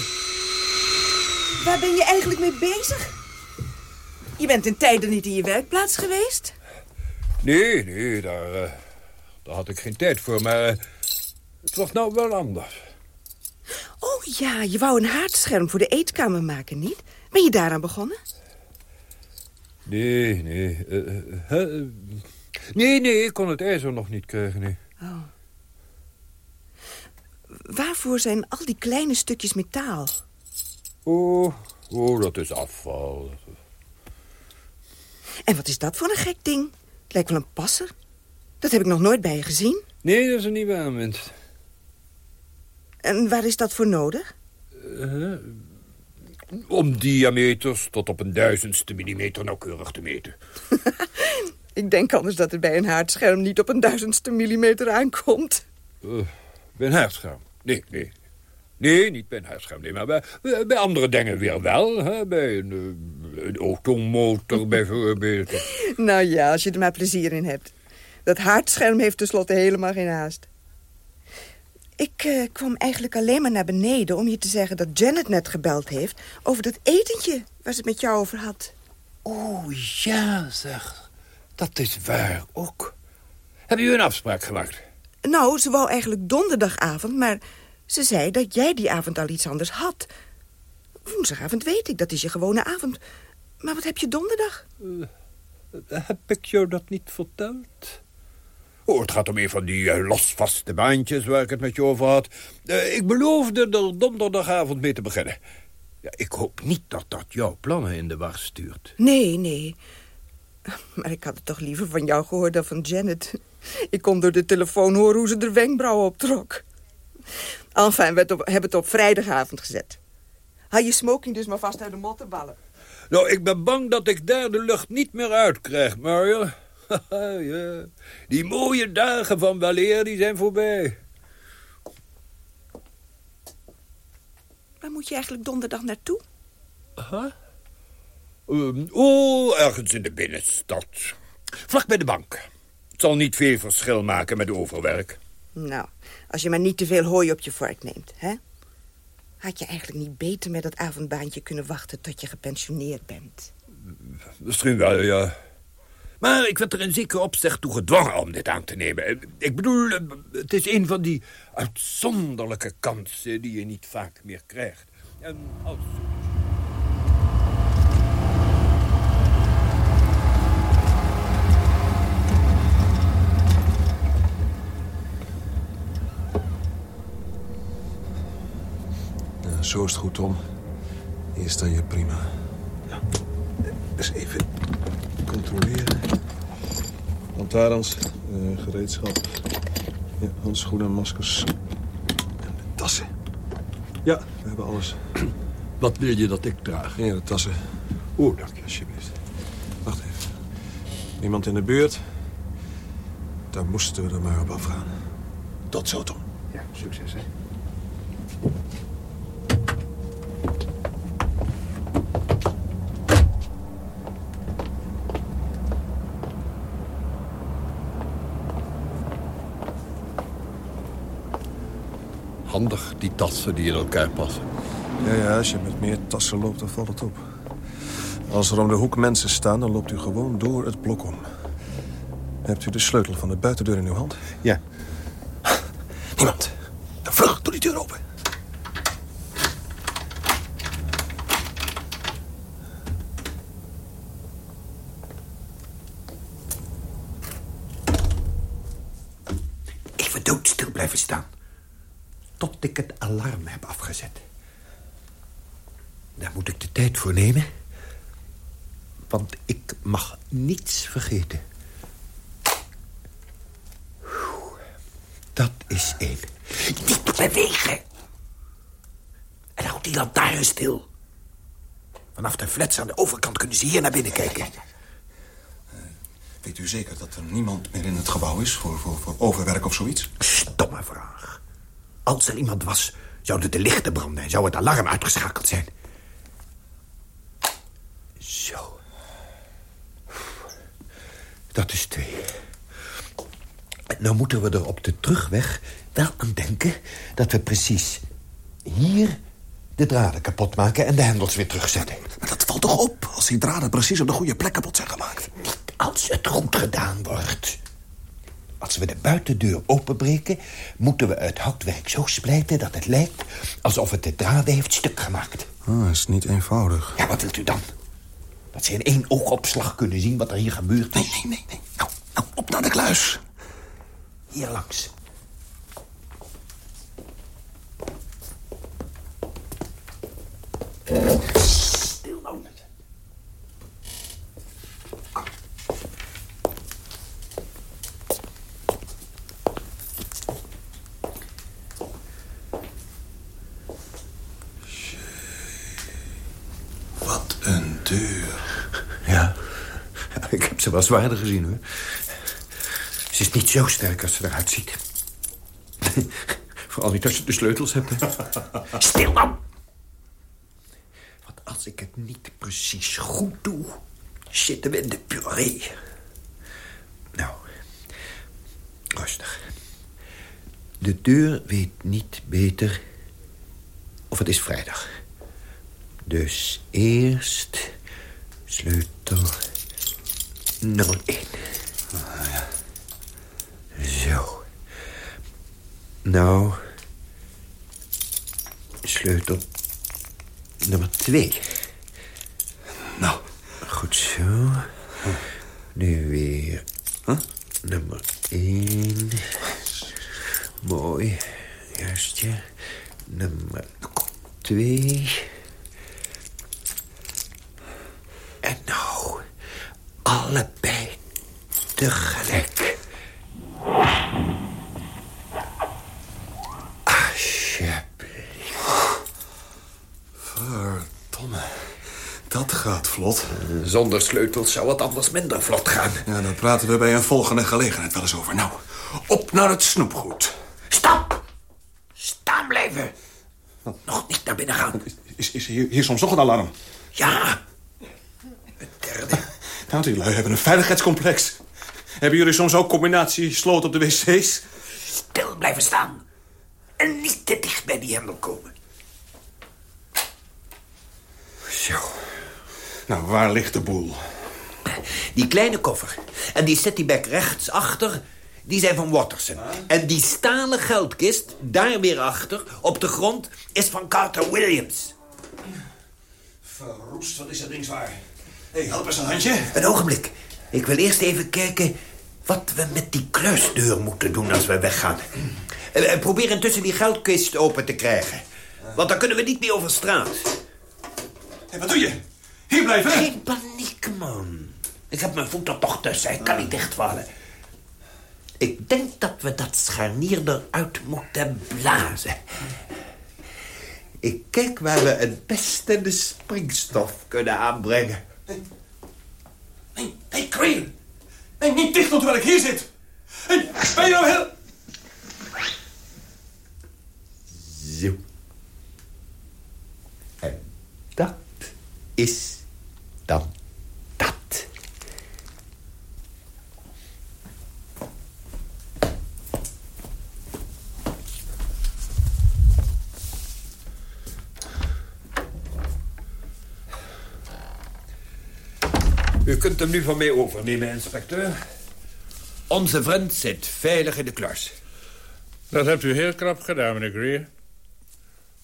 Waar ben je eigenlijk mee bezig? Je bent in tijden niet in je werkplaats geweest? Nee, nee, daar, eh, daar had ik geen tijd voor, maar eh, het wordt nou wel anders. Oh ja, je wou een haardscherm voor de eetkamer maken, niet? Ben je daaraan begonnen? Nee, nee. eh, nee, nee, ik kon het ijzer nog niet krijgen, nee. Oh. Waarvoor zijn al die kleine stukjes metaal? Oh, oh, dat is afval. En wat is dat voor een gek ding? Het lijkt wel een passer. Dat heb ik nog nooit bij je gezien. Nee, dat is een nieuwe aanwinst. En waar is dat voor nodig? Eh, om diameters tot op een duizendste millimeter nauwkeurig te meten. <laughs> Ik denk anders dat het bij een haardscherm niet op een duizendste millimeter aankomt. Eh, bij een haarscherm? Nee, nee. Nee, niet bij een haarscherm. Nee, maar bij, bij andere dingen weer wel. Hè? Bij een, eh, een automotor bijvoorbeeld. <laughs> Nou ja, als je er maar plezier in hebt. Dat haardscherm heeft tenslotte helemaal geen haast. Ik eh, kwam eigenlijk alleen maar naar beneden om je te zeggen dat Janet net gebeld heeft... over dat etentje waar ze het met jou over had. Oh, ja, zeg. Dat is waar ook. Hebben jullie een afspraak gemaakt? Nou, ze wou eigenlijk donderdagavond, maar ze zei dat jij die avond al iets anders had. Woensdagavond weet ik, dat is je gewone avond. Maar wat heb je donderdag? Heb ik jou dat niet verteld? Oh, het gaat om een van die eh, losvaste baantjes waar ik het met je over had. Eh, ik beloofde er donderdagavond mee te beginnen. Ja, ik hoop niet dat dat jouw plannen in de war stuurt. Nee, nee. Maar ik had het toch liever van jou gehoord dan van Janet. Ik kon door de telefoon horen hoe ze de wenkbrauwen optrok. Enfin, we hebben het op vrijdagavond gezet. Haal je smoking dus maar vast uit de mottenballen. Nou, ik ben bang dat ik daar de lucht niet meer uit krijg, Mario. <laughs> ja. Die mooie dagen van weleer, die zijn voorbij. Waar moet je eigenlijk donderdag naartoe? Huh? Um, oh, ergens in de binnenstad. Vlak bij de bank. Het zal niet veel verschil maken met overwerk. Nou, als je maar niet te veel hooi op je vork neemt, hè? Had je eigenlijk niet beter met dat avondbaantje kunnen wachten tot je gepensioneerd bent? Misschien wel, ja. Maar ik werd er in zekere opzicht toe gedwongen om dit aan te nemen. Ik bedoel, het is een van die uitzonderlijke kansen die je niet vaak meer krijgt. En als... zo is het goed, Tom. Hier sta je prima. Ja. Eens even controleren. Lantaarns, eh, gereedschap. Ja, handschoenen, maskers. En de tassen. Ja, we hebben alles. <clears throat> Wat wil je dat ik draag? Ja, de tassen. Oh, dank je. Alsjeblieft. Wacht even. Niemand in de buurt? Daar moesten we er maar op afgaan. Tot zo, Tom. Ja, succes, hè. Handig, die tassen die in elkaar passen. Ja, ja, als je met meer tassen loopt, dan valt het op. Als er om de hoek mensen staan, dan loopt u gewoon door het blok om. Hebt u de sleutel van de buitendeur in uw hand? Ja. Niemand. Dan vlug, doe die deur open. Even doodstil blijven staan. Tot ik het alarm heb afgezet. Daar moet ik de tijd voor nemen. Want ik mag niets vergeten. Dat is één. Niet bewegen. En houd die lantaarn stil. Vanaf de flats aan de overkant kunnen ze hier naar binnen kijken. Weet u zeker dat er niemand meer in het gebouw is voor, voor, voor overwerk of zoiets? Stomme vraag. Als er iemand was, zouden de lichten branden... en zou het alarm uitgeschakeld zijn. Zo. Dat is twee. Nou moeten we er op de terugweg wel aan denken... dat we precies hier de draden kapot maken... en de hendels weer terugzetten. Maar dat valt toch op als die draden precies op de goede plek kapot zijn gemaakt? Niet als het goed gedaan wordt. Als we de buitendeur openbreken... moeten we het houtwerk zo splijten dat het lijkt... alsof het de draden heeft stuk gemaakt. Ah, is niet eenvoudig. Ja, wat wilt u dan? Dat ze in één oogopslag kunnen zien wat er hier gebeurt Nee, nee, nee. nee. Nou, nou, op naar de kluis. Hier langs. Stil nou. Wat een deur. Ja. <laughs> Ik heb ze wel zwaarder gezien, hoor. Ze is niet zo sterk als ze eruit ziet. <laughs> Vooral niet als je de sleutels hebt. Stil dan! Want als ik het niet precies goed doe... zitten we in de puree. Nou, rustig. De deur weet niet beter of het is vrijdag. Dus eerst sleutel nummer één. Zo. Nou, sleutel nummer twee. Nou, Goed zo. Nu weer nummer één. Mooi. Juist, ja. Nummer twee. En nou, allebei tegelijk. Alsjeblieft. verdomme. Dat gaat vlot. Zonder sleutels zou het anders minder vlot gaan. Ja, daar praten we bij een volgende gelegenheid wel eens over. Nou, op naar het snoepgoed. Stop! Staan blijven. Nog niet naar binnen gaan. Is, is hier, hier soms nog een alarm? Ja. Het derde. <laughs> Nou, die lui hebben een veiligheidscomplex. Hebben jullie soms ook combinatie sloot op de wc's? Stil blijven staan. En niet te dicht bij die hendel komen. Zo. Nou, waar ligt de boel? Die kleine koffer en die citybag rechtsachter... die zijn van Watterson. En die stalen geldkist, daar weer achter, op de grond... is van Carter Williams. Verroest, wat is dat ding zwaar? Hé, hey, help eens een handje. Een ogenblik. Ik wil eerst even kijken wat we met die kluisdeur moeten doen als we weggaan. Eh, eh, Probeer intussen die geldkist open te krijgen. Want dan kunnen we niet meer over straat. Hé, wat doe je? Hier blijven. Geen paniek, man. Ik heb mijn voet er toch tussen. Ik kan niet dichtvallen. Ik denk dat we dat scharnier eruit moeten blazen. Ik kijk waar we het beste de springstof kunnen aanbrengen. Nee, nee, Crane. Nee, niet dicht terwijl ik hier zit. Hey, ben je nou heel... Zo. En dat is dan dat. U kunt hem nu van mij overnemen, inspecteur. Onze vriend zit veilig in de kluis. Dat hebt u heel krap gedaan, meneer Greer.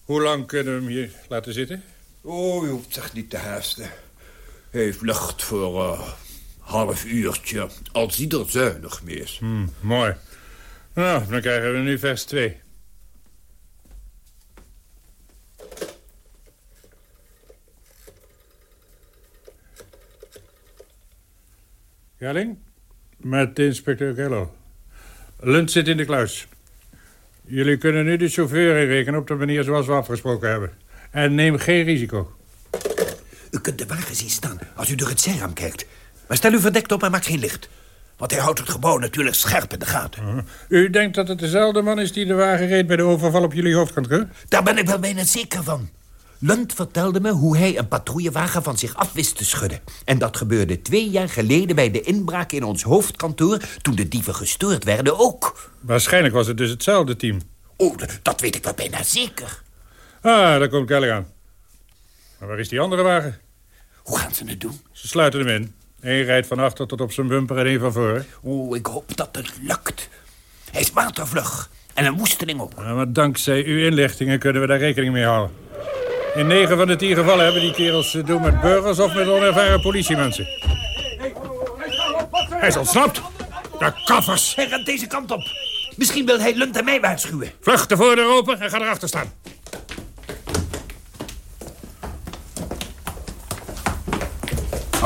Hoe lang kunnen we hem hier laten zitten? Oh, u hoeft zich niet te haasten. Heeft lucht voor een half uurtje, als hij er zuinig mee is. Hmm, mooi. Nou, dan krijgen we nu vers 2. Gelling? Met inspecteur Kello. Lunt zit in de kluis. Jullie kunnen nu de chauffeur inrekenen op de manier zoals we afgesproken hebben. En neem geen risico. U kunt de wagen zien staan als u door het zijraam kijkt. Maar stel u verdekt op en maak geen licht. Want hij houdt het gebouw natuurlijk scherp in de gaten. U denkt dat het dezelfde man is die de wagen reed bij de overval op jullie hoofdkantoor? Daar ben ik wel bijna zeker van. Lund vertelde me hoe hij een patrouillewagen van zich af wist te schudden. En dat gebeurde twee jaar geleden bij de inbraak in ons hoofdkantoor... toen de dieven gestoord werden ook. Waarschijnlijk was het dus hetzelfde team. Oh, dat weet ik wel bijna zeker. Ah, daar komt Kelly aan. Maar waar is die andere wagen? Hoe gaan ze het doen? Ze sluiten hem in. Eén rijdt van achter tot op zijn bumper en één van voor. Oh, ik hoop dat het lukt. Hij is watervlug. En een woesteling ook. Ja, maar dankzij uw inlichtingen kunnen we daar rekening mee houden. In negen van de tien gevallen hebben die kerels te doen met burgers of met onervaren politiemensen. Hij is ontsnapt. De kaffers. Hij gaat deze kant op. Misschien wil hij Lund en mij waarschuwen. Vlucht de voordeur open en ga erachter staan.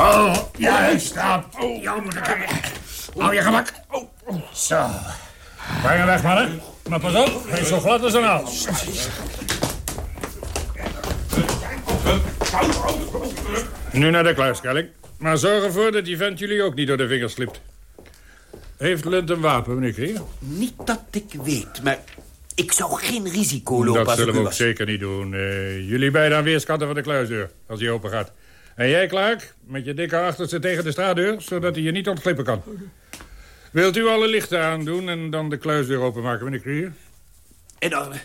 Oh, juist staat. Oh, Hou je gemak. Zo. Breng hem weg, mannen. Maar pas op, hij is zo glad als een aal. Nu naar de kluis, Kelling. Maar zorg ervoor dat die vent jullie ook niet door de vingers slipt. Heeft Lund een wapen, meneer Krier? Niet dat ik weet, maar ik zou geen risico lopen Dat als zullen ik we ook was. zeker niet doen. Eh, jullie beiden aan weerskanten van de kluisdeur, als die open gaat. En jij, Clark, met je dikke achterste tegen de straatdeur... zodat hij je niet ontglippen kan. Wilt u alle lichten aandoen en dan de kluisdeur openmaken, meneer Krier? In orde.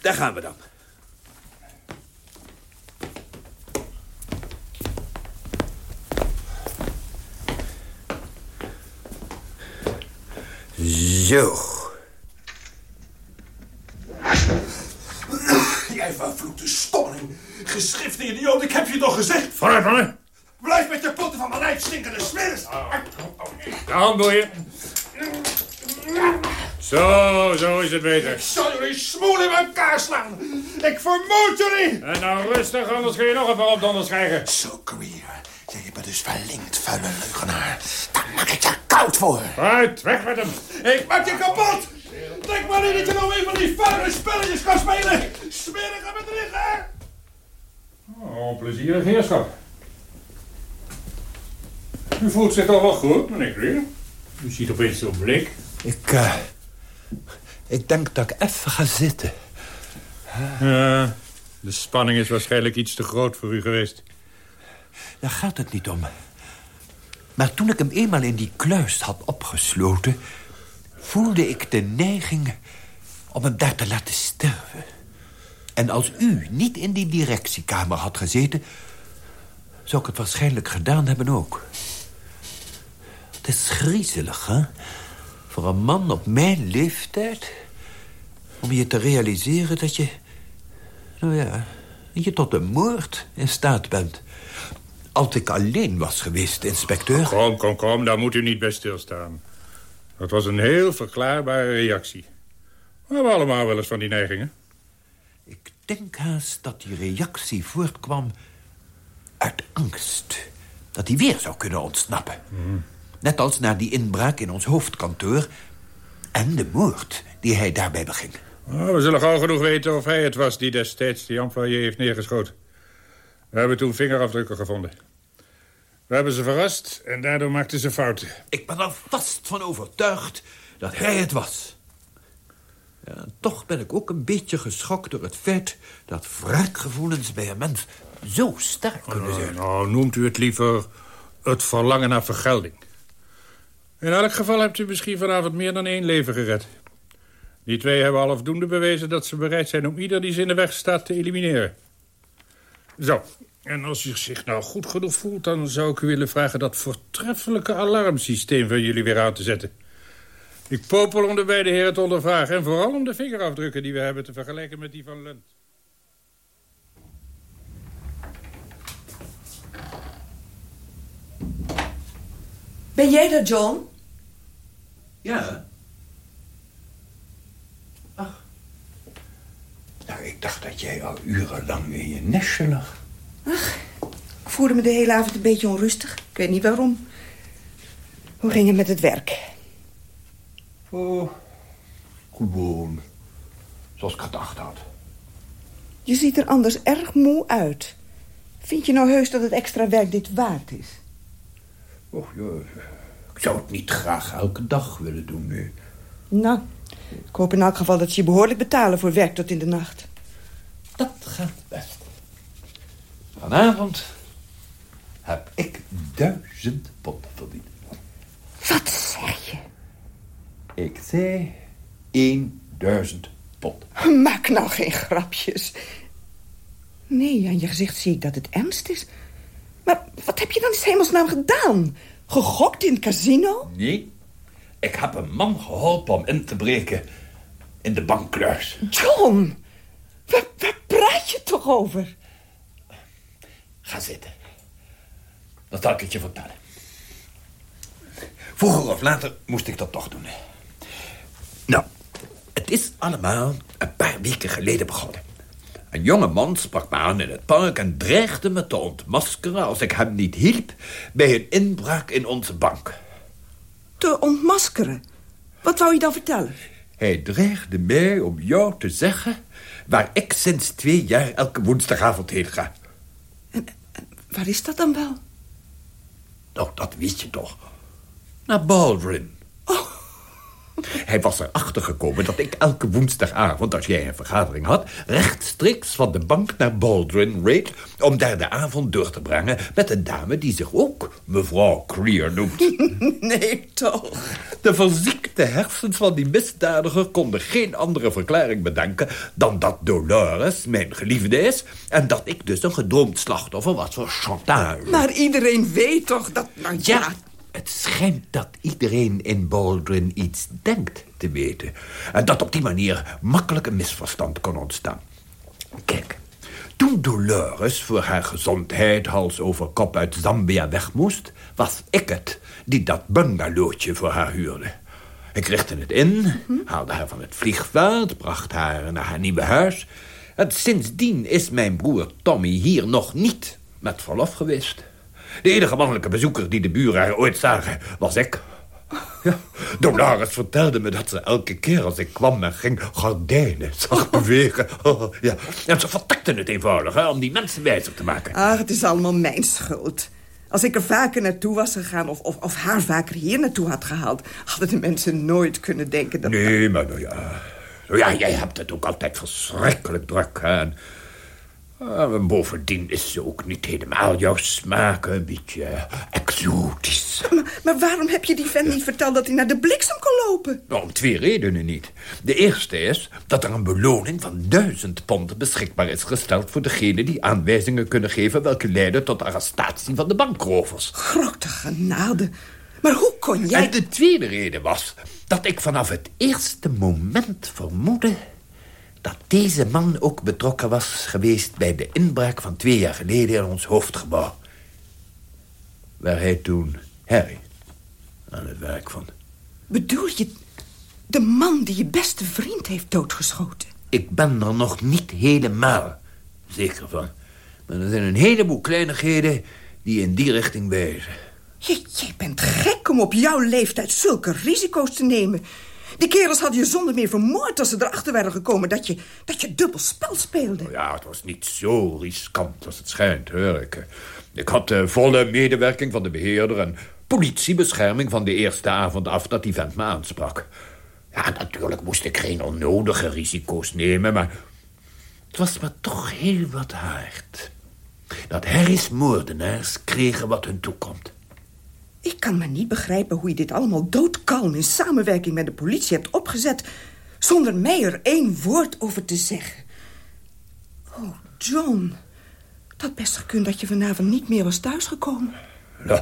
Daar gaan we dan. Zo. Heb je toch gezegd. Vooruit, mannen. Blijf met je potten van mijn lijf stinkende smeris. De handboeien. Zo, zo is het beter. Ik zal jullie smoel in elkaar slaan. Ik vermoord jullie. En nou rustig, anders kun je nog een paar opdonders krijgen. Zo, Greer. Jij bent dus verlinkt, vuile leugenaar. Daar maak ik je koud voor. Uit, weg met hem. Ik maak je kapot. Denk maar niet dat je nog een van die vuile spelletjes kan spelen. Smerige bedrieger. Oh, plezierig heerschap. U voelt zich toch wel goed, meneer Krier? U ziet opeens zo bleek. Ik, eh, ik denk dat ik even ga zitten. Ja, de spanning is waarschijnlijk iets te groot voor u geweest. Daar gaat het niet om. Maar toen ik hem eenmaal in die kluis had opgesloten... voelde ik de neiging om hem daar te laten sterven. En als u niet in die directiekamer had gezeten... zou ik het waarschijnlijk gedaan hebben ook. Het is griezelig, hè? Voor een man op mijn leeftijd... om je te realiseren dat je... nou ja, dat je tot een moord in staat bent... Als ik alleen was geweest, inspecteur... Kom, kom, kom, daar moet u niet bij stilstaan. Dat was een heel verklaarbare reactie. We hebben allemaal wel eens van die neigingen. Denk haast dat die reactie voortkwam uit angst. Dat hij weer zou kunnen ontsnappen. Net als na die inbraak in ons hoofdkantoor... en de moord die hij daarbij beging. Nou, we zullen gauw genoeg weten of hij het was die destijds die employé heeft neergeschoten. We hebben toen vingerafdrukken gevonden. We hebben ze verrast en daardoor maakten ze fouten. Ik ben er vast van overtuigd dat hij het was. En toch ben ik ook een beetje geschokt door het feit... dat wraakgevoelens bij een mens zo sterk kunnen zijn. Nou, noemt u het liever het verlangen naar vergelding. In elk geval hebt u misschien vanavond meer dan één leven gered. Die twee hebben al afdoende bewezen dat ze bereid zijn om ieder die ze in de weg staat te elimineren. Zo, en als u zich nou goed genoeg voelt... dan zou ik u willen vragen dat voortreffelijke alarmsysteem van jullie weer aan te zetten. Ik popel om de beide heren te ondervragen... en vooral om de vingerafdrukken die we hebben te vergelijken met die van Lund. Ben jij dat, John? Ja. Ach. Nou, ik dacht dat jij al urenlang in je nestje lag. Ik voelde me de hele avond een beetje onrustig. Ik weet niet waarom. Hoe ging het met het werk? Oh, Gewoon. Zoals ik gedacht had. Je ziet er anders erg moe uit. Vind je nou heus dat het extra werk dit waard is? Och ja, ik zou het niet graag elke dag willen doen, nee. Nou, ik hoop in elk geval dat ze je behoorlijk betalen voor werk tot in de nacht. Dat gaat best. Vanavond heb ik duizend pond verdiend. Wat zeg je? Ik zei 1000 pond. Maak nou geen grapjes. Nee, aan je gezicht zie ik dat het ernst is. Maar wat heb je dan in hemelsnaam gedaan? Gegokt in het casino? Nee, ik heb een man geholpen om in te breken in de bankkluis. John, waar, waar praat je toch over? Ga zitten. Dan zal ik het je vertellen. Vroeger of later moest ik dat toch doen. Nou, het is allemaal een paar weken geleden begonnen. Een jonge man sprak me aan in het park en dreigde me te ontmaskeren als ik hem niet hielp bij een inbraak in onze bank. Te ontmaskeren? Wat wou je dan vertellen? Hij dreigde mij om jou te zeggen waar ik sinds twee jaar elke woensdagavond heen ga. Waar is dat dan wel? Nou, dat weet je toch. Naar Baldwin. Hij was erachter gekomen dat ik elke woensdagavond, als jij een vergadering had... rechtstreeks van de bank naar Baldwin reed... om daar de avond door te brengen met een dame die zich ook mevrouw Creer noemt. <laughs> Nee, toch? De verziekte hersens van die misdadiger konden geen andere verklaring bedenken... dan dat Dolores mijn geliefde is... en dat ik dus een gedroomd slachtoffer was voor chantage. Maar iedereen weet toch dat... Nou ja, Ja, het schijnt dat iedereen in Baldwin iets denkt te weten. En dat op die manier makkelijk een misverstand kon ontstaan. Kijk, toen Dolores voor haar gezondheid hals over kop uit Zambia weg moest... was ik het die dat bungalowtje voor haar huurde. Ik richtte het in, haalde haar van het vliegveld... bracht haar naar haar nieuwe huis... en sindsdien is mijn broer Tommy hier nog niet met verlof geweest. De enige mannelijke bezoeker die de buren ooit zagen, was ik. Ja, Dolores vertelde me dat ze elke keer als ik kwam en ging gordijnen zag <laughs> bewegen. Oh, ja. En ze vertakten het eenvoudig hè, om die mensen wijzer te maken. Ach, het is allemaal mijn schuld. Als ik er vaker naartoe was gegaan... of, of, of haar vaker hier naartoe had gehaald... hadden de mensen nooit kunnen denken dat... Nee, maar nou ja... Nou ja, jij hebt het ook altijd verschrikkelijk druk. Hè? En, ah, en bovendien is ze ook niet helemaal jouw smaak. Een beetje eh, exotisch. Maar, maar waarom heb je die vent niet verteld dat hij naar de bliksem kon lopen? Nou, om twee redenen niet. De eerste is dat er een beloning van duizend pond beschikbaar is gesteld... voor degene die aanwijzingen kunnen geven... welke leiden tot arrestatie van de bankrovers. Grote genade. Maar hoe kon jij... En de tweede reden was dat ik vanaf het eerste moment vermoedde... dat deze man ook betrokken was geweest... bij de inbraak van twee jaar geleden in ons hoofdgebouw. Waar hij toen Harry aan het werk vond. Bedoel je de man die je beste vriend heeft doodgeschoten? Ik ben er nog niet helemaal zeker van. Maar er zijn een heleboel kleinigheden die in die richting wijzen. Je, jij bent gek om op jouw leeftijd zulke risico's te nemen. Die kerels hadden je zonder meer vermoord als ze erachter waren gekomen... dat je, dat je dubbel spel speelde. Nou Ja, het was niet zo riskant als het schijnt, hoor. Ik, eh, had de volle medewerking van de beheerder... en politiebescherming van de eerste avond af dat die vent me aansprak. Ja, natuurlijk moest ik geen onnodige risico's nemen, maar... het was me toch heel wat hard. Dat Harry's moordenaars kregen wat hun toekomt. Ik kan maar niet begrijpen hoe je dit allemaal doodkalm... in samenwerking met de politie hebt opgezet... zonder mij er één woord over te zeggen. Oh, John. Het had best gekund dat je vanavond niet meer was thuisgekomen. <laughs>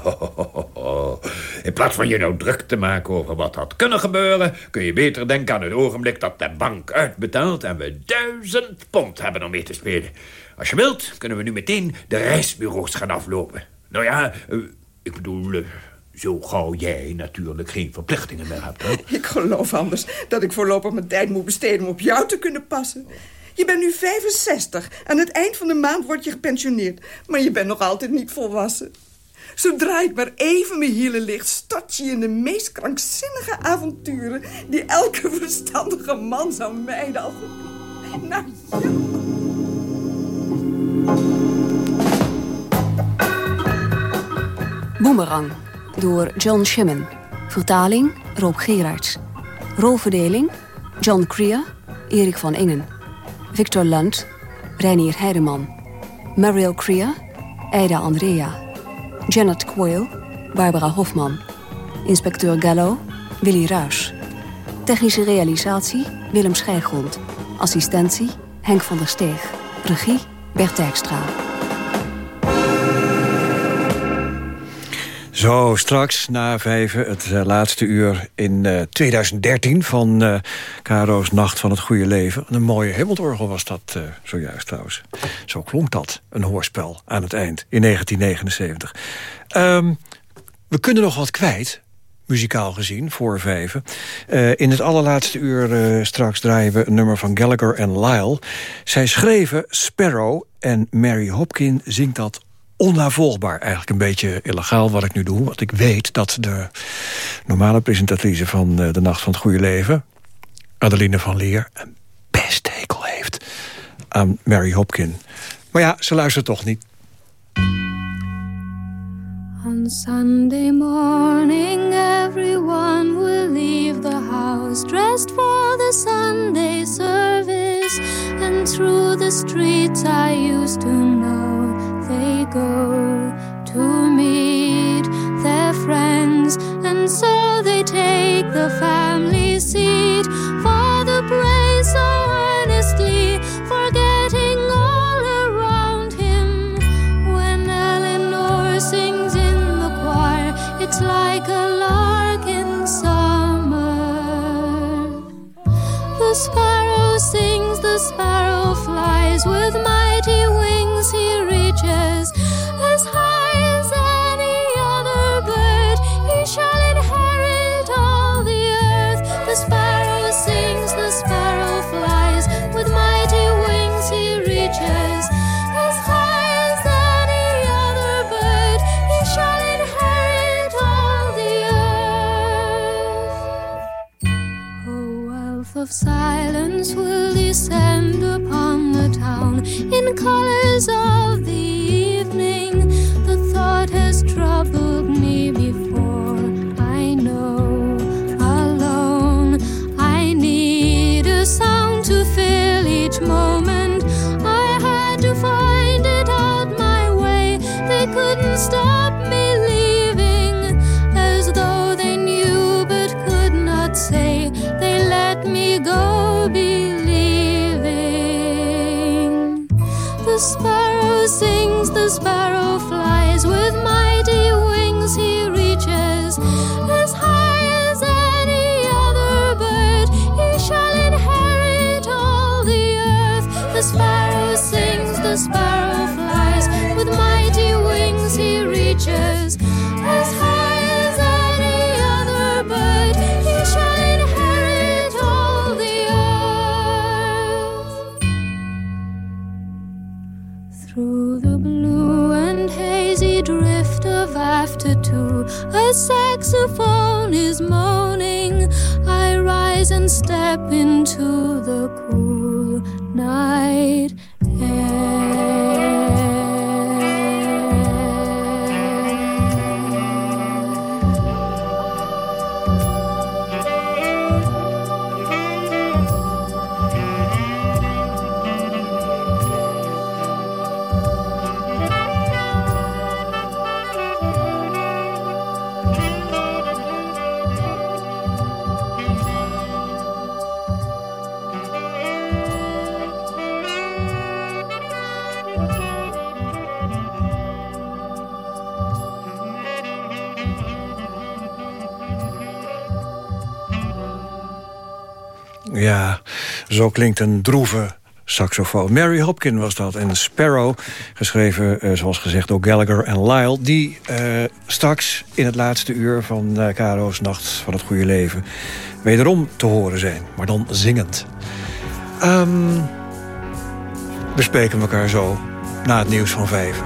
In plaats van je nou druk te maken over wat had kunnen gebeuren... kun je beter denken aan het ogenblik dat de bank uitbetaalt... en we duizend pond hebben om mee te spelen. Als je wilt, kunnen we nu meteen de reisbureaus gaan aflopen. Nou ja, eh, ik bedoel... zo gauw jij natuurlijk geen verplichtingen meer hebt, hè? <laughs> Ik geloof anders dat ik voorlopig mijn tijd moet besteden... om op jou te kunnen passen. Je bent nu 65. Aan het eind van de maand word je gepensioneerd. Maar je bent nog altijd niet volwassen. Zodra ik maar even mijn hielen ligt... stort je in de meest krankzinnige avonturen... die elke <laughs> verstandige man zou mijden. Als... Nou, ja. Door John Shimmen. Vertaling Rob Gerards. Rolverdeling John Creer, Erik van Ingen. Victor Lunt, Reinier Heideman. Mariel Creer, Eida Andrea. Janet Quayle, Barbara Hofman. Inspecteur Gallo, Willy Ruys. Technische realisatie Willem Schijgrond. Assistentie Henk van der Steeg. Regie Bert Dijkstra. Zo, straks na vijven, het uh, laatste uur in uh, 2013 van uh, Caro's Nacht van het Goede Leven. Een mooie hemelorgel was dat zojuist trouwens. Zo klonk dat, een hoorspel aan het eind in 1979. Um, we kunnen nog wat kwijt, muzikaal gezien, voor vijven. in het allerlaatste uur straks draaien we een nummer van Gallagher en Lyle. Zij schreven Sparrow en Mary Hopkin zingt dat onnavolgbaar. Eigenlijk een beetje illegaal wat ik nu doe. Want ik weet dat de normale presentatrice van De Nacht van het Goede Leven... Adeline van Leer een best hekel heeft aan Mary Hopkin. Maar ja, ze luistert toch niet. On Sunday morning everyone will leave the house Dressed for the Sunday service And through the streets I used to know go to meet their friends, and so they take the family descend upon the town in colors of step into the cool night zo klinkt een droeve saxofoon. Mary Hopkin was dat. En Sparrow, geschreven uh, zoals gezegd door Gallagher en Lyle... die uh, straks in het laatste uur van Caro's Nacht van het Goede Leven... wederom te horen zijn, maar dan zingend. Um, we spreken elkaar zo na het nieuws van vijf.